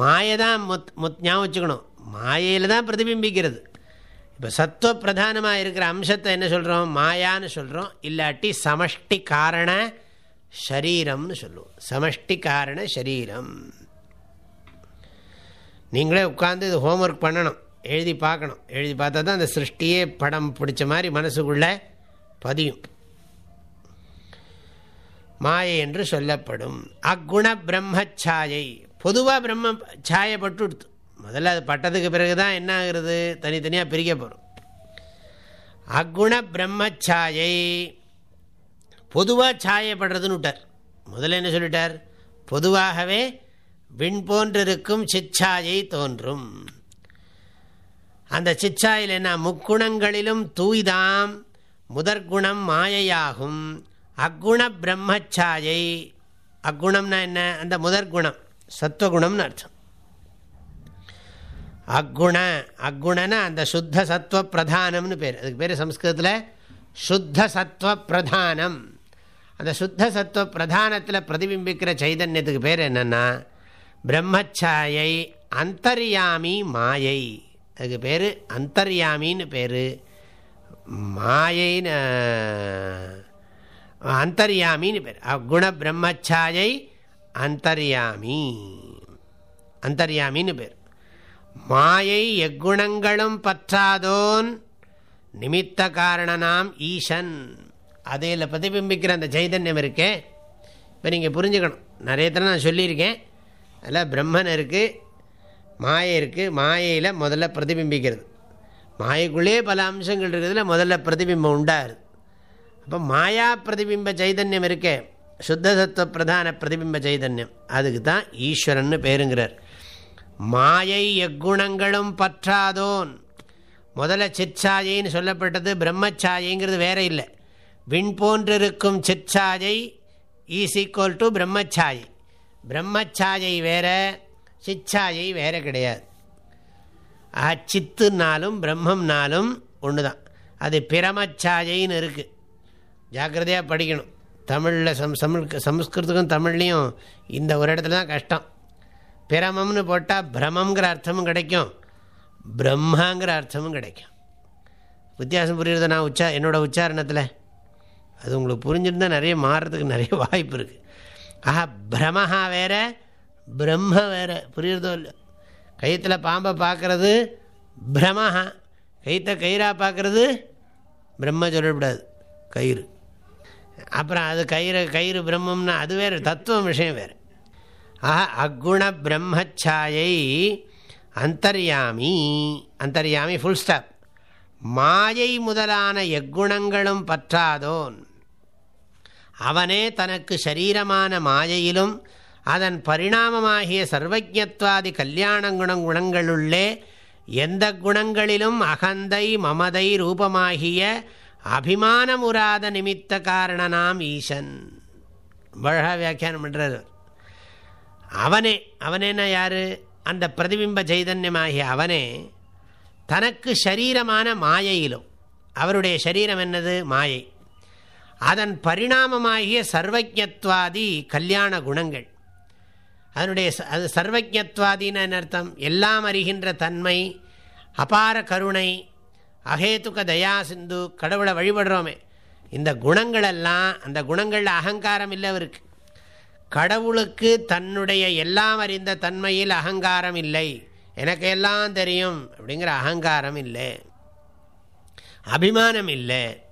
மாயை தான் முத் முத் ஞாபகம் வச்சுக்கணும். மாயையில் தான் பிரதிபிம்பிக்கிறது. இப்போ சத்துவ பிரதானமாக இருக்கிற அம்சத்தை என்ன சொல்கிறோம் மாயான்னு சொல்கிறோம் இல்லாட்டி சமஷ்டி காரண சரீரம்னு சொல்லுவோம். சமஷ்டி காரண சரீரம் நீங்களே உட்காந்து இது ஹோம்ஒர்க் பண்ணணும். எழுதி பார்க்கணும். எழுதி பார்த்தா தான் அந்த சிருஷ்டியே படம் பிடிச்ச மாதிரி மனசுக்குள்ளே பதியும். மாயை என்று சொல்லப்படும். அக்குண பிரம்மச்சாயை. பொதுவாக பிரம்ம சாயப்பட்டு முதல்ல அது பட்டதுக்கு பிறகு தான் என்ன ஆகுறது? தனித்தனியாக பிரிக்க போகிறோம் அக்குண பிரம்மச்சாயை. பொதுவாக சாயப்படுறதுன்னு விட்டார். முதல்ல என்ன சொல்லிட்டார்? பொதுவாகவே விண் போன்றிருக்கும் சிச்சாயை தோன்றும். அந்த சிச்சாயில் என்ன? முக்குணங்களிலும் தூய்தாம் முதற்குணம் மாயையாகும். அக்குண பிரம்மச்சாயை. அக்குணம்னா என்ன? அந்த முதற்குணம். சத்வகுணம்னு அர்த்தம். அக்குண அக்குணனா அந்த சுத்த சத்வ பிரதானம்னு பேர். அதுக்கு பேர் சம்ஸ்கிருதத்தில் சுத்த சத்வ பிரதானம். அந்த சுத்த சத்வ பிரதானத்தில் பிரதிபிம்பிக்கிற சைதன்யத்துக்கு பேர் என்னென்னா பிரம்மச்சாயை அந்தர்யாமி மாயை. அதுக்கு பேர் அந்தர்யாமின்னு பேர். மாயைன்னு அந்தர்யாமின்னு பேர். அக்குண பிரம்மச்சாயை அந்தர்யாமி. அந்தர்யாமின்னு பேர். மாயை எக்குணங்களும் பற்றாதோன் நிமித்த காரணனாம் ஈசன். அதில் பிரதிபிம்பிக்கிற அந்த சைதன்யம் இருக்கே. இப்போ நீங்கள் புரிஞ்சுக்கணும். நிறைய தடவை நான் சொல்லியிருக்கேன். அதில் பிரம்மன் இருக்குது மாயை இருக்குது மாயையில் முதல்ல பிரதிபிம்பிக்கிறது. மாயைக்குள்ளேயே பல அம்சங்கள் இருக்கிறதுல முதல்ல பிரதிபிம்பம் உண்டாகுது. அப்போ மாயா பிரதிபிம்ப சைதன்யம் இருக்கே சுத்த தத்துவ பிரதான பிரதிபிம்ப சைதன்யம். அதுக்கு தான் ஈஸ்வரன் பேருங்கிறார். மாயை எக்குணங்களும் பற்றாதோன். முதல்ல சிற்சாயைன்னு சொல்லப்பட்டது பிரம்மச்சாயைங்கிறது வேற இல்லை. விண் போன்றிருக்கும் சிற்சாயை ஈஸ் ஈக்குவல் டு பிரம்மச்சாயை. பிரம்மச்சாயை வேற சிச்சாயை வேற கிடையாது. சித்துனாலும் பிரம்மம்னாலும் ஒன்று தான் அது பிரமச்சாயைன்னு இருக்குது ஜாக்கிரதையாக படிக்கணும். தமிழில் சம் சம சம்ஸ்கிருதத்துக்கும் தமிழ்லேயும் இந்த ஒரு இடத்துல தான் கஷ்டம். பிரமம்னு போட்டால் பிரமங்கிற அர்த்தமும் கிடைக்கும். பிரம்மாங்கிற அர்த்தமும் கிடைக்கும். வித்தியாசம் புரியுறத நான் உச்சா என்னோடய உச்சாரணத்தில். அது உங்களுக்கு புரிஞ்சிருந்தால் நிறைய மாறுறதுக்கு நிறைய வாய்ப்பு இருக்குது ஆஹா பிரமஹா வேற பிரம்ம வேற. புரியுறதோ இல்லை கயிற்றில் பாம்பை பார்க்குறது பிரமஹா கயிற்ற கயிறாக பார்க்குறது பிரம்ம சொல்லக்கூடாது கயிறு. அப்புறம் அது கயிறு கயிறு பிரம்மம்னா அது வேறு தத்துவம் விஷயம் வேறு. ஆஹா அக்குண பிரம்மச்சாயை அந்தர்யாமி அந்தர்யாமி ஃபுல் ஸ்டாப் மாயை முதலான எக்குணங்களும் பற்றாதோன். அவனே தனக்கு சரீரமான மாயையிலும் அதன் பரிணாமமாகிய சர்வஜத்வாதி கல்யாண குணங் குணங்களுள்ளே எந்த குணங்களிலும் அகந்தை மமதை ரூபமாகிய அபிமானமுராத நிமித்த காரணனாம் ஈசன். அழகா வியாக்கியானம் பண்ணுறார் அவனே அவனேனா யாரு? அந்த பிரதிபிம்ப சைதன்யமாகிய அவனே தனக்கு சரீரமான மாயையிலும் அவருடைய சரீரம் என்னது? மாயை. அதன் பரிணாமமாகிய சர்வஜத்வாதி கல்யாண குணங்கள். அதனுடைய அது சர்வஜத்வாதின்னு அர்த்தம்? எல்லாம் அறிகின்ற தன்மை அபார கருணை அகேத்துக்க தயா சிந்து கடவுளை வழிபடுறோமே. இந்த குணங்களெல்லாம் அந்த குணங்களில் அகங்காரம் இல்லை அவருக்கு கடவுளுக்கு தன்னுடைய எல்லாம் அறிந்த தன்மையில் அகங்காரம் இல்லை. எனக்கு எல்லாம் தெரியும் அப்படிங்கிற அகங்காரம் இல்லை. அபிமானம் இல்லை.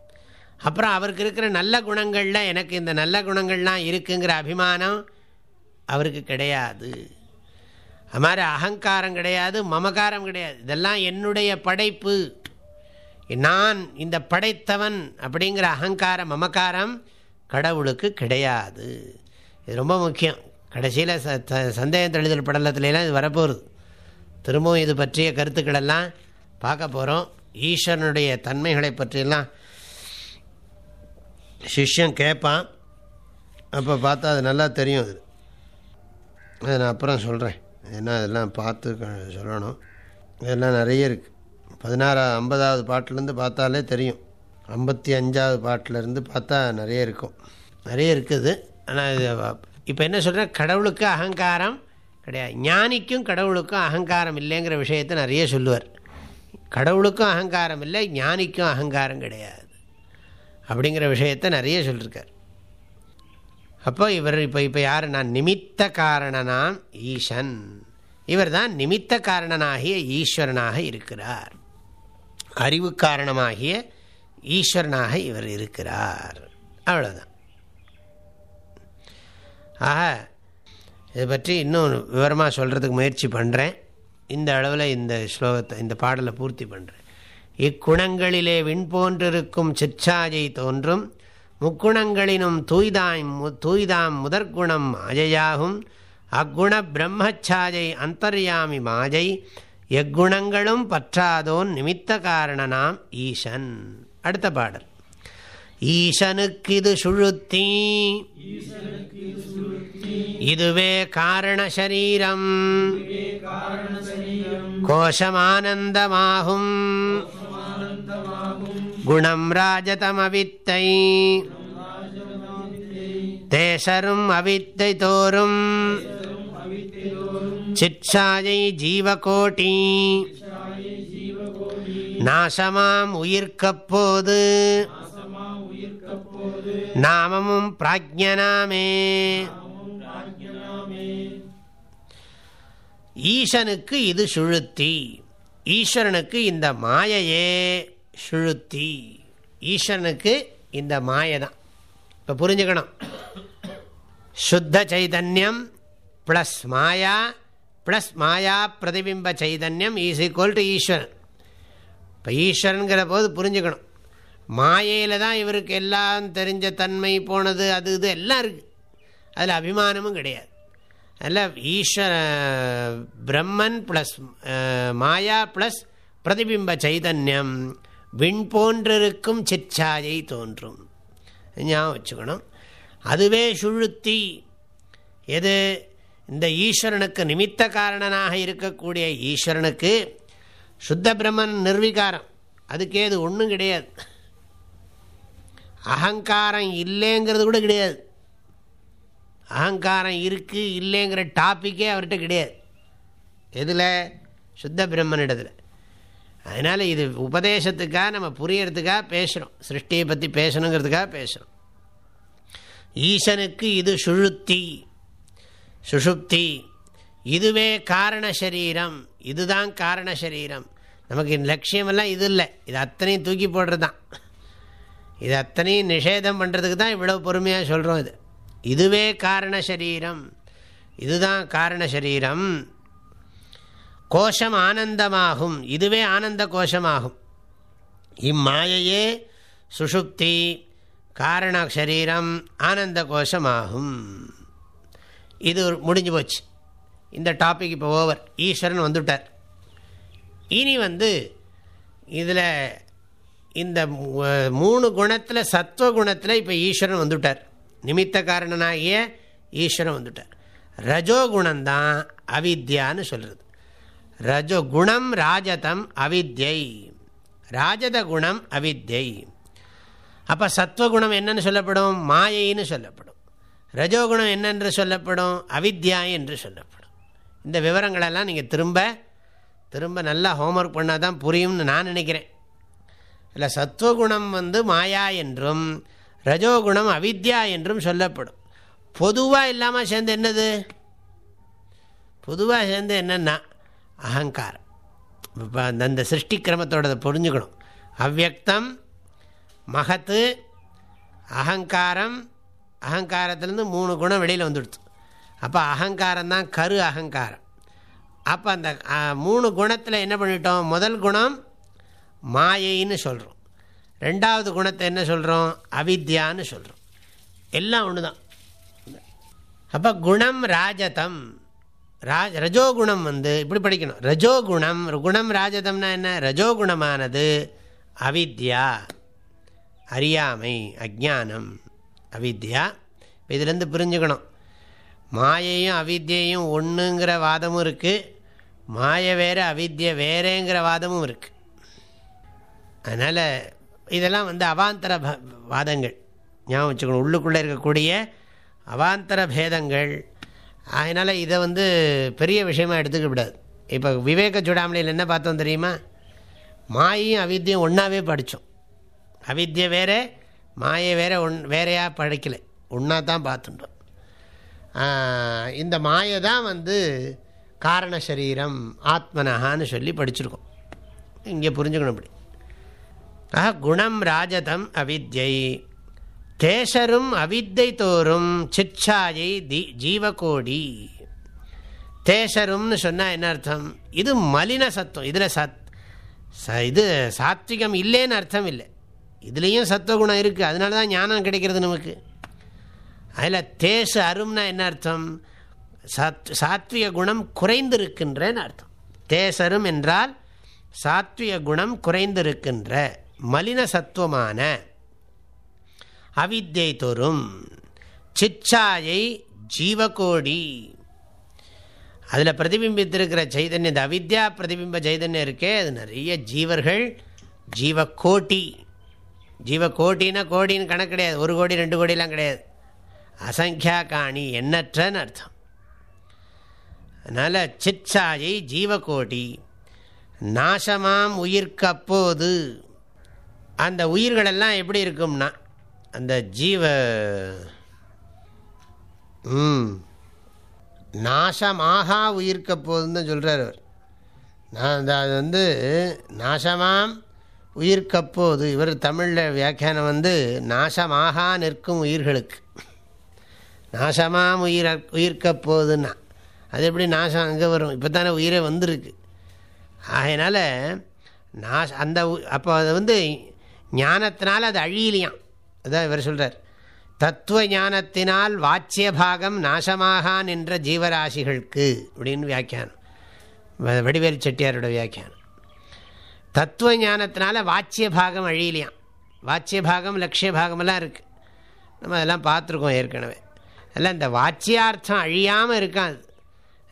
அப்புறம் அவருக்கு இருக்கிற நல்ல குணங்களில் எனக்கு இந்த நல்ல குணங்கள்லாம் இருக்குங்கிற அபிமானம் அவருக்கு கிடையாது. அது மாதிரி அகங்காரம் கிடையாது மமகாரம் கிடையாது. இதெல்லாம் என்னுடைய படைப்பு. நான் இந்த படைத்தவன் அப்படிங்கிற அகங்காரம் மமக்காரம் கடவுளுக்கு கிடையாது. இது ரொம்ப முக்கியம். கடைசியில் ச சந்தேகம் தெளிதல் படலத்துலலாம் இது வரப்போகுது. திரும்பவும் இது பற்றிய கருத்துக்களெல்லாம் பார்க்க போகிறோம் ஈஸ்வரனுடைய தன்மைகளை பற்றியெல்லாம் சிஷ்யம் கேட்பான் அப்போ பார்த்தா அது நல்லா தெரியும் அது. அதை நான் அப்புறம் சொல்கிறேன் ஏன்னா அதெல்லாம் பார்த்து சொல்லணும். இதெல்லாம் நிறைய இருக்குது பதினாறா ஐம்பதாவது பாட்டிலேருந்து பார்த்தாலே தெரியும். ஐம்பத்தி அஞ்சாவது பாட்டிலேருந்து பார்த்தா நிறைய இருக்கும். நிறைய இருக்குது. ஆனால் இது இப்போ என்ன சொல்கிறேன் கடவுளுக்கு அகங்காரம் கிடையாது. ஞானிக்கும் கடவுளுக்கும் அகங்காரம் இல்லைங்கிற விஷயத்தை நிறைய சொல்லுவார். கடவுளுக்கும் அகங்காரம் இல்லை ஞானிக்கும் அகங்காரம் கிடையாது. அப்படிங்கிற விஷயத்தை நிறைய சொல்லியிருக்கார் அப்போ இவர் இப்போ இப்போ யார்? நான் நிமித்த காரணனாம் ஈசன். இவர் தான் நிமித்த காரணனாகிய ஈஸ்வரனாக இருக்கிறார். அறிவு காரணமாகிய ஈஸ்வரனாக இவர் இருக்கிறார். அவ்வளோதான் ஆக இதை பற்றி இன்னும் விவரமாக சொல்கிறதுக்கு முயற்சி பண்ணுறேன் இந்த அளவில் இந்த ஸ்லோகத்தை இந்த பாடலை பூர்த்தி பண்ணுறேன் இக்குணங்களிலே விண்போன்றிருக்கும் சிற்சாஜை தோன்றும். முக்குணங்களினும் தூய்தாய் தூய்தாம் முதற்குணம் மாஜையாகும் அக்குண பிரம்மச்சாஜை அந்தர்யாமி மாஜை. எக்குணங்களும் பற்றாதோன் நிமித்த காரணனாம் ஈசன். அடுத்த பாடல். ஈசனுக்கு இது சுழுத்தி. இதுவே காரண சரீரம். கோஷமானந்தமாகும். குணம் ராஜதமவித்தை. தேசரும் அவித்தை தோறும். சிற்சாயை ஜீவகோட்டி. நாசமாம் உயிர்க்கப்போது. நாமமும் பிராஜ்யனாமே. ஈசனுக்கு இது சுழுத்தி ஈஸ்வரனுக்கு இந்த மாயையே. சுழுத்தி ஈஸ்வரனுக்கு இந்த மாயை தான் இப்போ புரிஞ்சுக்கணும். சுத்த சைதன்யம் ப்ளஸ் மாயா ப்ளஸ் மாயா பிரதிபிம்ப சைதன்யம் ஈஸ் ஈக்குவல் டு ஈஸ்வரன். இப்போ ஈஸ்வரனுங்கிற போது புரிஞ்சுக்கணும். மாயையில் தான் இவருக்கு எல்லாம் தெரிஞ்ச தன்மை போனது அது இது எல்லாம் இருக்குது அதில் அபிமானமும் கிடையாது. அதில் ஈஸ்வர பிரம்மன் ப்ளஸ் மாயா ப்ளஸ் பிரதிபிம்ப சைதன்யம். விண் போன்றிருக்கும் சிற்சாயை தோன்றும். ஞாபகம் வச்சுக்கணும். அதுவே சுழுத்தி எது? இந்த ஈஸ்வரனுக்கு நிமித்த காரணனாக இருக்கக்கூடிய ஈஸ்வரனுக்கு சுத்த பிரம்மன் நிர்வீகாரம். அதுக்கே அது ஒன்றும் கிடையாது. அகங்காரம் இல்லைங்கிறது கூட கிடையாது. அகங்காரம் இருக்குது இல்லைங்கிற டாப்பிக்கே அவர்கிட்ட கிடையாது. எதில்? சுத்த பிரம்மனிடத்தில். அதனால் இது உபதேசத்துக்காக நம்ம புரியறதுக்காக பேசுகிறோம் சிருஷ்டியை பற்றி பேசணுங்கிறதுக்காக பேசுகிறோம் ஈசனுக்கு இது சுழுத்தி சுஷுப்தி இதுவே காரண சரீரம். இதுதான் காரண சரீரம். நமக்கு லட்சியமெல்லாம் இது இல்லை. இது அத்தனையும் தூக்கி போடுறது தான் இது அத்தனையும் நிஷேதம் பண்ணுறதுக்கு தான் இவ்வளோ பொறுமையாக சொல்கிறோம் இது. இதுவே காரண சரீரம். இதுதான் காரண சரீரம். கோஷம் ஆனந்தமாகும் இதுவே ஆனந்த கோஷமாகும். இம்மாயையே சுஷுப்தி காரண சரீரம் ஆனந்த கோஷமாகும். இது முடிஞ்சு போச்சு. இந்த டாபிக் இப்போ ஓவர். ஈஸ்வரன் வந்துட்டார். இனி வந்து இதில் இந்த மூணு குணத்தில் சத்துவ குணத்தில் இப்போ ஈஸ்வரன் வந்துட்டார். நிமித்த காரணனாகிய ஈஸ்வரன் வந்துட்டார். ரஜோகுணந்தான் அவித்யான்னு சொல்கிறது ரஜோ குணம் ராஜதம் அவித்யை. ராஜத குணம் அவித்யை. அப்போ சத்வகுணம் என்னன்னு சொல்லப்படும்? மாயைன்னு சொல்லப்படும். ரஜோகுணம் என்னென்று சொல்லப்படும்? அவித்யா என்று சொல்லப்படும். இந்த விவரங்களெல்லாம் நீங்கள் திரும்ப திரும்ப நல்லா ஹோம்ஒர்க் பண்ணால் தான் புரியும்னு நான் நினைக்கிறேன். இல்லை சத்வகுணம் வந்து மாயா என்றும் ரஜோகுணம் அவித்யா என்றும் சொல்லப்படும். பொதுவாக இல்லாமல் சேர்ந்து என்னது? பொதுவாக சேர்ந்து என்னென்னா அகங்காரம் இப்போ அந்த சிருஷ்டி கிரமத்தோட புரிஞ்சுக்கணும். அவ்வக்தம் மகத்து அகங்காரம் அகங்காரத்துலேருந்து மூணு குணம் வெளியில் வந்துடுச்சு. அப்போ அகங்காரம் தான் கரு அகங்காரம். அப்போ அந்த மூணு குணத்தில் என்ன பண்ணிட்டோம்? முதல் குணம் மாயைன்னு சொல்கிறோம் ரெண்டாவது குணத்தை என்ன சொல்கிறோம் அவித்யான்னு சொல்கிறோம் எல்லாம் ஒன்று தான் அப்போ குணம் ராஜதம். ராஜ ரஜோகுணம் வந்து இப்படி படிக்கணும். ரஜோகுணம் குணம் ராஜதம்னா என்ன? ரஜோகுணமானது அவித்யா அறியாமை அஜானம் அவித்யா இதுலேருந்து புரிஞ்சுக்கணும். மாயையும் அவித்தியையும் ஒன்றுங்கிற வாதமும் இருக்குது மாய வேறு அவித்ய வேறேங்கிற வாதமும் இருக்குது அதனால் இதெல்லாம் வந்து அவாந்தர வாதங்கள். ஞாபகம் வச்சுக்கணும். உள்ளுக்குள்ளே இருக்கக்கூடிய அவாந்தர பேதங்கள் அதனால் இதை வந்து பெரிய விஷயமாக எடுத்துக்க விடாது இப்போ விவேக சுடாமலையில் என்ன பார்த்தோம் தெரியுமா? மாயையும் அவித்தியும் ஒன்றாவே படித்தோம் அவித்தியை வேறே மாயை வேறே ஒன் வேறையாக படிக்கலை. ஒன்றா தான் பார்த்துட்டோம். இந்த மாயை தான் வந்து காரண சரீரம் ஆத்மனஹான்னு சொல்லி படிச்சிருக்கோம். இங்கே புரிஞ்சுக்கணும் இப்படி ஆஹா குணம் ராஜதம் அவித்யை. தேசரும் அவித்தை தோறும் சிச்சாயை தி ஜீவகோடி. தேசரும்னு சொன்னால் என்ன அர்த்தம்? இது மலின சத்துவம். இதில் சத் இது சாத்விகம் இல்லைன்னு அர்த்தம் இல்லை இதுலேயும் சத்துவகுணம் இருக்குது அதனால தான் ஞானம் கிடைக்கிறது நமக்கு. அதில் தேச அரும்னா என்ன அர்த்தம்? சாத் சாத்விக குணம் குறைந்திருக்கின்றன்னு அர்த்தம். தேசரும் என்றால் சாத்விக குணம் குறைந்திருக்கின்ற மலின சத்துவமான அவித்யை தோறும் சிச்சாயை ஜீவகோடி. அதில் பிரதிபிம்பித்திருக்கிற சைதன்யம் இந்த அவித்யா பிரதிபிம்ப சைதன்யம் இருக்கே அது நிறைய ஜீவர்கள் ஜீவக்கோட்டி ஜீவக்கோட்டின்னா கோடின்னு கணக்கு கிடையாது ஒரு கோடி ரெண்டு கோடிலாம் கிடையாது. அசங்கியா காணி எண்ணற்றன்னு அர்த்தம். அதனால் சிச்சாயை ஜீவக்கோட்டி நாசமாம் உயிர்க்கப்போது. அந்த உயிர்களெல்லாம் எப்படி இருக்கும்னா அந்த ஜீவ ம் நாசமாகா உயிர்க்க போகுதுன்னு சொல்கிறார் அவர். நான் அது வந்து நாசமாம் உயிர்க்கப்போது இவர் தமிழில் வியாக்கியானம் வந்து நாசமாகா நிற்கும் உயிர்களுக்கு. நாசமாம் உயிர் உயிர்க்கப்போகுதுன்னா அது எப்படி நாசம் அங்கே வரும்? இப்போ தானே உயிரே வந்திருக்கு. ஆகையினால நாச அந்த அப்போ அது வந்து ஞானத்தினால் அது அழியலையாம். அதான் இவர் சொல்கிறார் தத்துவ ஞானத்தினால் வாட்சிய பாகம் நாசமாக நின்ற ஜீவராசிகளுக்கு அப்படின்னு வியாக்கியானம். வடிவேல் செட்டியாரோட வியாக்கியானம். தத்துவ ஞானத்தினால வாட்சிய பாகம் அழியலையாம். வாட்சிய பாகம் லட்சிய பாகமெல்லாம் இருக்குது நம்ம அதெல்லாம் பார்த்துருக்கோம் ஏற்கனவே. எல்லாம் இந்த வாட்சியார்த்தம் அழியாமல் இருக்காது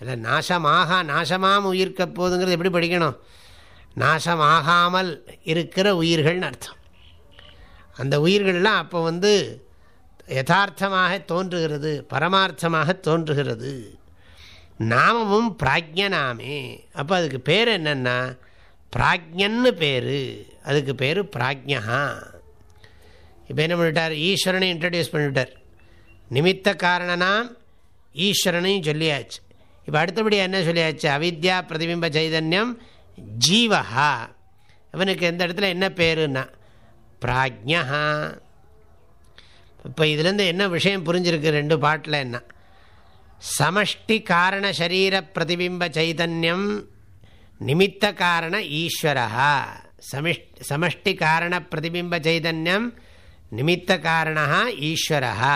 இல்லை நாசமாக நாசமாம் உயிர்க்க போதுங்கிறது எப்படி படிக்கணும்? நாசமாகாமல் இருக்கிற உயிர்கள்னு அர்த்தம். அந்த உயிர்கள்லாம் அப்போ வந்து யதார்த்தமாக தோன்றுகிறது பரமார்த்தமாக தோன்றுகிறது. நாமமும் பிராஜ்யநாமே அப்போ அதுக்கு பேர் என்னென்னா பிராஜ்யன்னு பேர். அதுக்கு பேர் பிராஜ்யா இப்போ என்ன பண்ணிட்டார்? ஈஸ்வரனை இன்ட்ரடியூஸ் பண்ணிவிட்டார் நிமித்த காரணனாம் ஈஸ்வரனையும் சொல்லியாச்சு. இப்போ அடுத்தபடி என்ன சொல்லியாச்சு? அவித்யா பிரதிபிம்ப சைதன்யம் ஜீவஹா. இவனுக்கு எந்த இடத்துல என்ன பேருன்னா பிராஜ்யா இப்போ இதுலேருந்து என்ன விஷயம் புரிஞ்சிருக்கு? ரெண்டு பாட்டில் என்ன? சமஷ்டி காரண சரீர பிரதிபிம்ப சைதன்யம் நிமித்த காரண ஈஸ்வரா சமிஷ் சமஷ்டி காரண பிரதிபிம்ப சைதன்யம் நிமித்த காரணா ஈஸ்வரா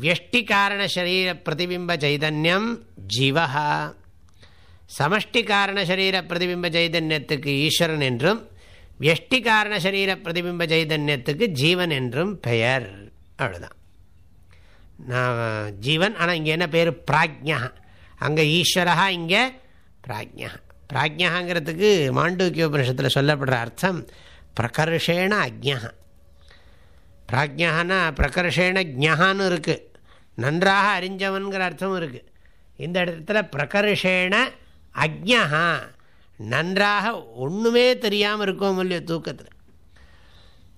வியஷ்டி காரண சரீர பிரதிபிம்ப சைதன்யம் ஜீவஹா. சமஷ்டி காரண சரீர பிரதிபிம்ப சைதன்யத்துக்கு ஈஸ்வரன் என்றும் வியஷ்டி காரண சரீர பிரதிபிம்ப சைதன்யத்துக்கு ஜீவன் என்றும் பெயர். அவ்வளோதான் நான் ஜீவன் ஆனால் இங்கே என்ன பேர்? பிராஜ்யா அங்கே ஈஸ்வரா இங்கே பிராஜ்யா பிராஜ்யாங்கிறதுக்கு மாண்டூக்கிய உபனிஷத்தில் சொல்லப்படுற அர்த்தம் பிரகர்ஷேண அக்ஞா. பிராஜ்யானா பிரகர்ஷேண ஜான்னு இருக்குது நன்றாக அறிஞ்சவன்கிற அர்த்தமும் இருக்குது இந்த இடத்துல பிரகர்ஷேண அக்ஞா. நன்றாக ஒன்றுமே தெரியாமல் இருக்கோம் இல்லையோ தூக்கத்தில்.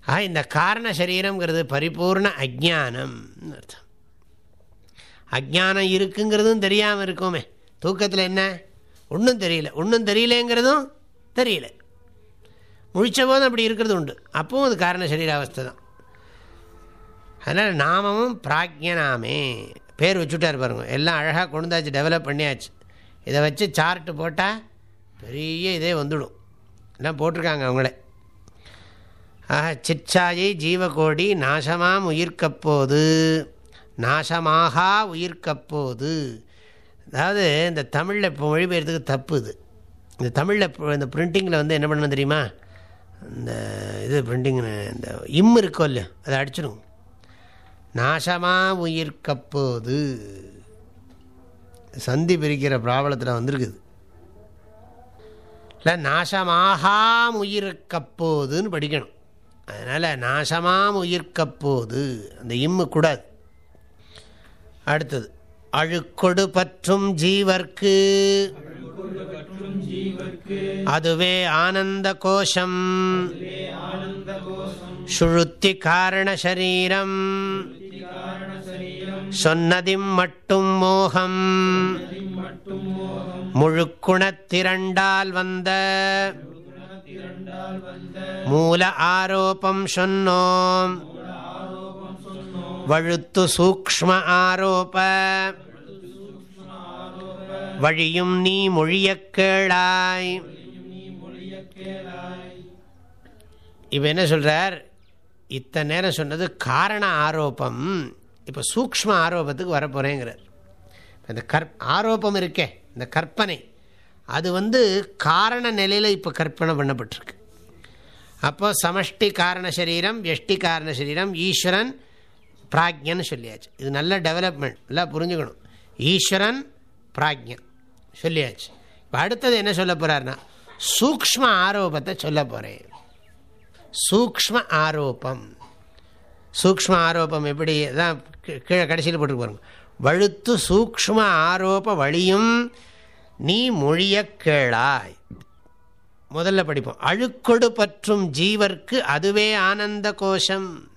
ஆ இந்த காரண சரீரங்கிறது பரிபூர்ண அஜானம் அர்த்தம். அஜானம் இருக்குங்கிறதும் தெரியாமல் இருக்கோமே. தூக்கத்தில் என்ன? ஒன்றும் தெரியல. ஒன்றும் தெரியலேங்கிறதும் தெரியல. முழித்த போதும் அப்படி இருக்கிறது உண்டு. அப்பவும் அது காரண சரீராவஸ்தை தான். அதனால் நாமமும் பிராக்யனாமே பேர் வச்சுட்டார் பாருங்க. எல்லாம் அழகாக கொண்டாச்சு டெவலப் பண்ணியாச்சு. இதை வச்சு சார்ட்டு போட்டால் பெரிய இதே வந்துடும். எல்லாம் போட்டிருக்காங்க அவங்களே. ஆஹா சிச்சாயை ஜீவகோடி நாசமாம் உயிர்க்கப்போது நாசமாகா உயிர்க்கப்போது அதாவது இந்த தமிழில் இப்போ மொழிபெயர்த்துக்கு தப்பு இது. இந்த தமிழில் இந்த பிரிண்டிங்கில் வந்து என்ன பண்ணணும் தெரியுமா? இந்த இது பிரிண்டிங் இந்த இம் இருக்கோ இல்லையோ? அதை அடிச்சிடும் நாசமாக உயிர்க்கப்போது சந்தி பிரிக்கிற ப்ராப்ளத்தில் வந்திருக்குது. இல்லை நாசமாகாம் உயிர்க்கப்போதுன்னு படிக்கணும். அதனால் நாசமாம் உயிர்க்கப்போது அந்த இம்மு கூடாது. அடுத்தது அழுக்கொடு பற்றும் ஜீவர்க்கு. அதுவே ஆனந்த கோஷம். சுழுத்தி காரண சரீரம். சொன்னதிம் மட்டும் மோகம். முழுக்குணத்திரண்டால் வந்த. மூல ஆரோபம் சொன்னோம். வழுத்து சூக்ம ஆரோப. வழியும் நீ மொழியக் கேளாய். இப்போ என்ன சொல்கிறார் இத்தனை நேரம் சொன்னது காரண ஆரோப்பம் இப்போ சூக்ம ஆரோபத்துக்கு வரப்போகிறேங்கிறார் இந்த கற் ஆரோப்பம் இருக்கே. இந்த கற்பனை. அது வந்து காரண நிலையில் இப்போ கற்பனை பண்ணப்பட்டிருக்கு. அப்போ சமஷ்டி காரண சரீரம் எஷ்டி காரண சரீரம் ஈஸ்வரன் பிராக்யன்னு சொல்லியாச்சு. இது நல்ல டெவலப்மெண்ட் எல்லாம் புரிஞ்சுக்கணும். ஈஸ்வரன் பிராஜ்யன் சொல்லியாச்சு. இப்போ அடுத்தது என்ன சொல்ல போகிறாருன்னா சூக்ம ஆரோபத்தை சொல்ல போகிறேன் சூக்ம ஆரோப்பம் சூக்ம ஆரோப்பம் எப்படி தான் கீழே கடைசியில் போட்டுருக்கு பாருங்க. வழுத்து சூக்ம ஆரோப்ப வழியும் நீ மொழிய கேளாய். முதல்ல படிப்போம். அழுக்கொடு பற்றும் ஜீவர்க்கு அதுவே ஆனந்த கோஷம்.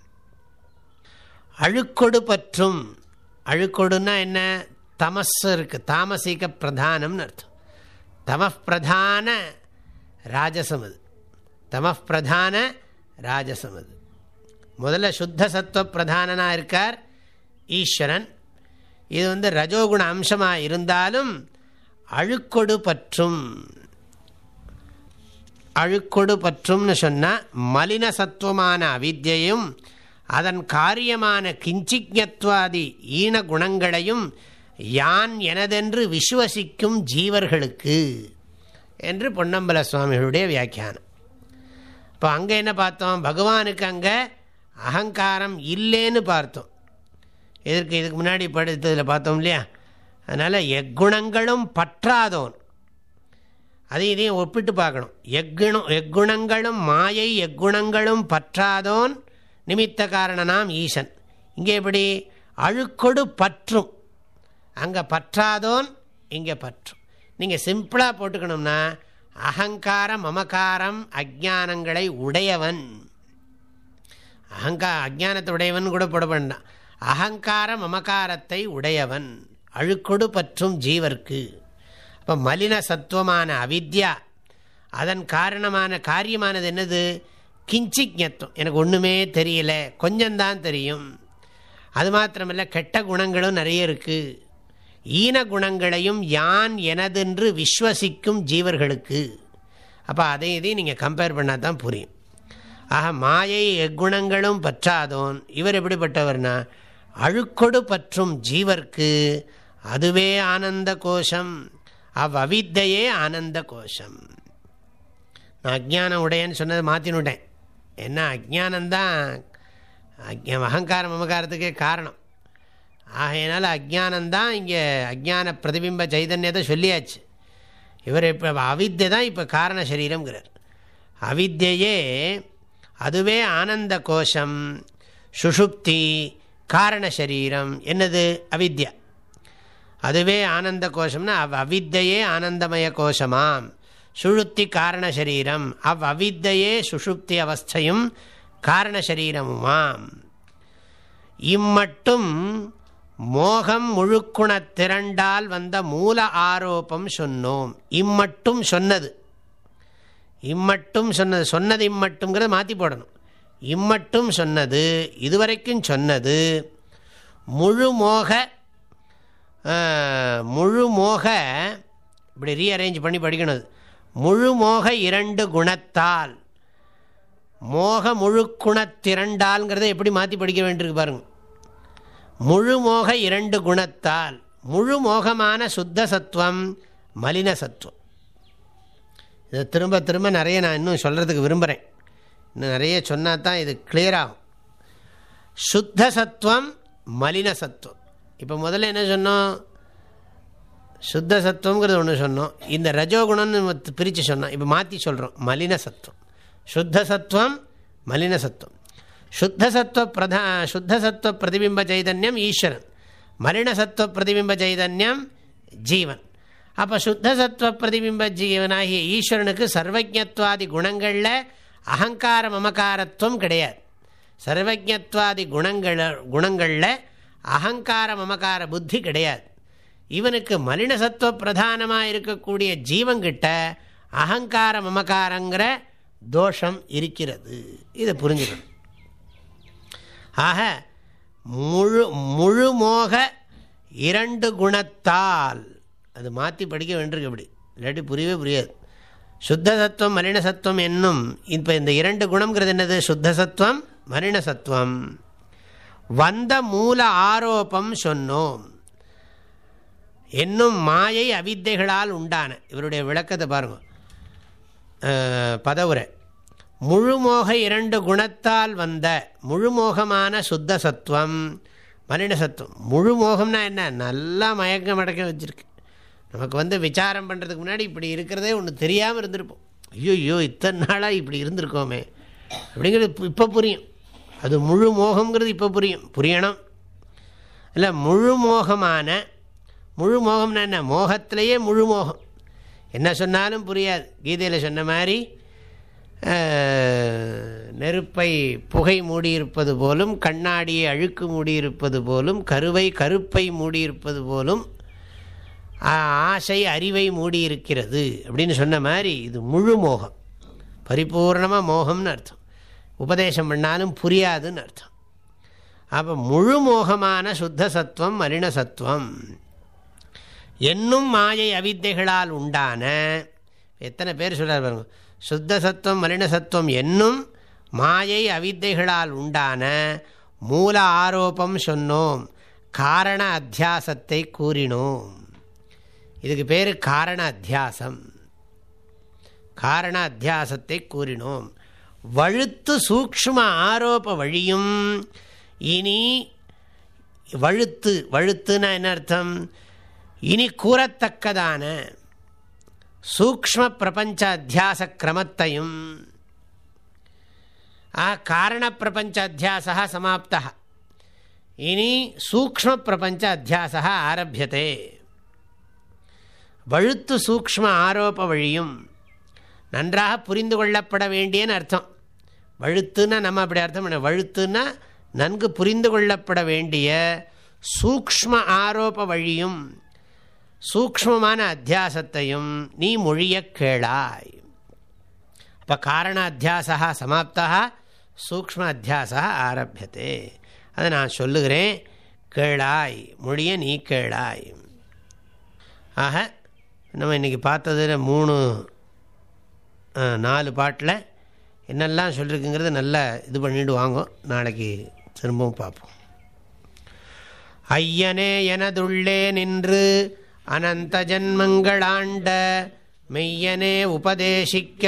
அழுக்கொடு பற்றும். அழுக்கொடுன்னா என்ன? தமஸ் இருக்கு. தாமசிக பிரதானம்னு அர்த்தம். தமப்பிரதான ராஜசம் அது. தமப்பிரதான ராஜசம் அது. முதல்ல சுத்த சத்துவ பிரதானனாக இருக்கார். ஈஸ்வரன். இது வந்து ரஜோகுண அம்சமாக இருந்தாலும் அழுக்கொடு பற்றும். அழுக்கொடு பற்றும்னு சொன்னால் மலின சத்துவமான அவித்தியையும் அதன் காரியமான கிஞ்சிக்ஞத்வாதி ஈன குணங்களையும் யான் எனதென்று விசுவசிக்கும் ஜீவர்களுக்கு என்று பொன்னம்பல சுவாமிகளுடைய வியாக்கியானம். இப்போ அங்கே என்ன பார்த்தோம்? பகவானுக்கு அங்கே அகங்காரம் இல்லைன்னு பார்த்தோம். எதற்கு இதுக்கு முன்னாடி படித்ததில் பார்த்தோம் இல்லையா? அதனால் எக்குணங்களும் பற்றாதோன். அதையும் இதையும் ஒப்பிட்டு பார்க்கணும். எக்குணம் எக்குணங்களும் மாயை எக்குணங்களும் பற்றாதோன் நிமித்த காரணனாம் ஈசன். இங்கே எப்படி? அழுக்கொடு பற்றும். அங்கே பற்றாதோன் இங்கே பற்றும். நீங்கள் சிம்பிளாக போட்டுக்கணும்னா அகங்காரம் மமக்காரம் அஜானங்களை உடையவன். அகங்கா அஜானத்தை உடையவன் கூட போட வேண்டாம். அகங்கார மமகாரத்தை உடையவன் அழுக்கொடு பற்றும் ஜீவர்க்கு. அப்போ மலின சத்துவமான அவித்யா அதன் காரணமான காரியமானது என்னது? கிஞ்சிக்ஞத்துவம். எனக்கு ஒன்றுமே தெரியல. கொஞ்சம்தான் தெரியும். அது மாத்திரமல்ல கெட்ட குணங்களும் நிறைய இருக்குது ஈன குணங்களையும் யான் எனதென்று விஸ்வசிக்கும் ஜீவர்களுக்கு. அப்போ அதை இதையும் நீங்கள் கம்பேர் பண்ணால் தான் புரியும். ஆக மாயை எக்குணங்களும் பற்றாதோன். இவர் எப்படிப்பட்டவர்னா அழுக்கொடு பற்றும் ஜீவர்க்கு அதுவே ஆனந்த கோஷம். அவ்வவித்தையே ஆனந்த கோஷம். நான் அஜ்ஞானம் உடையன்னு சொன்னதை மாற்றினுட்டேன் என்ன அஜானந்தான் அகங்காரம் மமகாரத்துக்கே காரணம். ஆகையினால அஜானந்தான் இங்கே அஜான பிரதிபிம்ப சைதன்யத்தை சொல்லியாச்சு. இவர் இப்போ அவித்தை தான் இப்போ காரண சரீரங்கிறார் அவித்தையே அதுவே ஆனந்த கோஷம். சுஷுப்தி காரண சரீரம். என்னது? அவித்யா. அதுவே ஆனந்த கோஷம்னா அவ் அவித்தையே ஆனந்தமய கோஷமாம். சுழுத்தி காரண சரீரம். அவ் அவித்தையே சுஷுப்தி அவஸ்தையும் காரண சரீரமுமாம். இம்மட்டும் மோகம் முழுக்குண திரண்டால் வந்த மூல ஆரோப்பம் சொன்னோம். இம்மட்டும் சொன்னது. இம்மட்டும் சொன்னது. சொன்னது இம்மட்டுங்கிறத மாற்றி போடணும். இம்மட்டும் சொன்னது இதுவரைக்கும் சொன்னது முழு மோக முழு மோக இப்படி ரீஅரேஞ்ச் பண்ணி படிக்கணும் முழு மோக இரண்டு குணத்தால் மோக முழு குணத்திரண்டால்ங்கிறத எப்படி மாற்றி படிக்க வேண்டியிருக்கு பாருங்க. முழு மோக இரண்டு குணத்தால் முழு மோகமான சுத்த சத்துவம் மலின சத்துவம். இதை திரும்ப திரும்ப நிறைய நான் இன்னும் சொல்கிறதுக்கு விரும்புகிறேன் நிறைய சொன்னால் தான் இது கிளியர் ஆகும். சுத்த சத்துவம் மலின சத்துவம். இப்போ முதல்ல என்ன சொன்னோம்? சுத்த சத்துவங்கிறது ஒன்று சொன்னோம். இந்த ரஜோகுணம்னு பிரித்து சொன்னோம். இப்போ மாற்றி சொல்கிறோம் மலின சத்துவம். சுத்த சத்துவம் மலின சத்துவம். சுத்த சத்துவ பிரதா சுத்த சத்துவ பிரதிபிம்ப சைதன்யம் ஈஸ்வரன். மலின சத்துவ பிரதிபிம்ப சைதன்யம் ஜீவன். அப்போ சுத்த சத்துவ பிரதிபிம்ப ஜீவனாகிய ஈஸ்வரனுக்கு சர்வஜத்வாதி குணங்களில் அகங்கார மமகாரத்துவம் கிடையாது. சர்வஜத்வாதி குணங்கள குணங்களில் அகங்கார மமகார புத்தி கிடையாது. இவனுக்கு மலின சத்துவ பிரதானமாக இருக்கக்கூடிய ஜீவங்கிட்ட அகங்கார மமகாரங்கிற தோஷம் இருக்கிறது. இதை புரிஞ்சுக்கணும். ஆக முழு முழுமோக இரண்டு குணத்தால் அது மாற்றி படிக்க வேண்டியிருக்கு இப்படி. இல்லாட்டி புரியவே புரியாது. சுத்த சத்துவம் மலின சத்துவம் என்னும் இப்போ இந்த இரண்டு குணம்ங்கிறது என்னது? சுத்த சத்துவம் மலின சத்துவம் வந்த மூல ஆரோப்பம் சொன்னோம். என்னும் மாயை அவித்தைகளால் உண்டான இவருடைய விளக்கத்தை பாருங்க. பதவுரை. முழுமோக இரண்டு குணத்தால் வந்த முழுமோகமான சுத்த சத்துவம் மலின சத்துவம் முழு மோகம்னா என்ன? நல்லா மயக்கம் அடக்க வச்சுருக்கு. நமக்கு வந்து விசாரம் பண்ணுறதுக்கு முன்னாடி இப்படி இருக்கிறதே ஒன்று தெரியாமல் இருந்திருப்போம். ஐயோ ஐயோ இத்தனை நாளாக இப்படி இருந்திருக்கோமே. அப்படிங்கிறது இப்போ புரியும். அது முழு மோகங்கிறது இப்போ புரியும். புரியணும். இல்லை முழு மோகமான முழு மோகம்னா என்ன? மோகத்திலேயே முழு மோகம். என்ன சொன்னாலும் புரியாது. கீதையில் சொன்ன மாதிரி நெருப்பை புகை மூடியிருப்பது போலும் கண்ணாடியை அழுக்கு மூடியிருப்பது போலும் கருவை கருப்பை மூடியிருப்பது போலும் ஆசை அறிவை மூடியிருக்கிறது அப்படின்னு சொன்ன மாதிரி இது முழு மோகம். பரிபூர்ணமாக மோகம்னு அர்த்தம். உபதேசம் பண்ணாலும் புரியாதுன்னு அர்த்தம். அப்போ முழு மோகமான சுத்த சத்துவம் மலின சத்துவம். என்னும் மாயை அவித்தைகளால் உண்டான எத்தனை பேர் சொல்கிறார் பாருங்க சுத்த சத்துவம் மலின சத்துவம் என்னும் மாயை அவித்தைகளால் உண்டான மூல ஆரோப்பம் சொன்னோம் காரண அத்தியாசத்தை கூறினோம். இதுக்கு பேர் காரண அத்தியாசம் காரண அத்தியாசத்தை கூறினோம். வழுத்து சூக்ம ஆரோப வழியும். இனி வழுத்து வழுத்துனா என்ன அர்த்தம்? இனி கூறத்தக்கதான சூக்ம பிரபஞ்ச அத்தியாச கிரமத்தையும் காரண பிரபஞ்ச அத்தியாசா சமாப்தா. இனி சூக்ம பிரபஞ்ச அத்தியாசா ஆரம்பியதே. வழுத்து சூக்ம ஆரோப்ப வழியும் நன்றாக புரிந்து கொள்ளப்பட வேண்டியன்னு அர்த்தம். வழுத்துன்னா நம்ம அப்படி அர்த்தம் பண்ண வழுத்துன்னா நன்கு புரிந்து கொள்ளப்பட வேண்டிய சூக்ம ஆரோப வழியும் சூக்மமான அத்தியாசத்தையும் நீ மொழிய கேளாய். அப்போ காரண அத்தியாசா சமாப்தா சூக்ம அத்தியாசா ஆரம்பியதே அதை நான் சொல்லுகிறேன் கேளாய். மொழிய நீ கேளாய். ஆக நம்ம இன்றைக்கி பார்த்ததில் மூணு நாலு பாட்டில் என்னெல்லாம் சொல்லியிருக்குங்கிறது நல்லா இது பண்ணிட்டு வாங்கும் நாளைக்கு திரும்பவும் பார்ப்போம். ஐயனே எனதுள்ளே நின்று அனந்த ஜன்மங்களாண்ட மெய்யனே உபதேசிக்க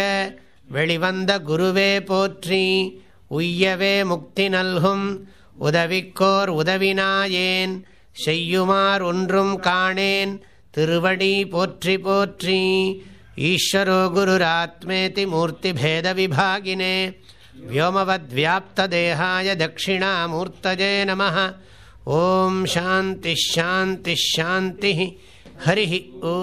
வெளிவந்த குருவே போற்றி உய்யவே முக்தி நல்கும் உதவிக்கோர் உதவினாயேன் செய்யுமார் ஒன்றும் காணேன் திருவடி போற்றி போற்றி ஈஸ்வரோ குருராத்மேதி மூர்த்திபேதவிபாகினே व्योमवद्व्याप्तदेहाय दक्षिणामूर्तये नमः ॐ शान्तिश्शान्तिश्शान्तिः हरिः ॐ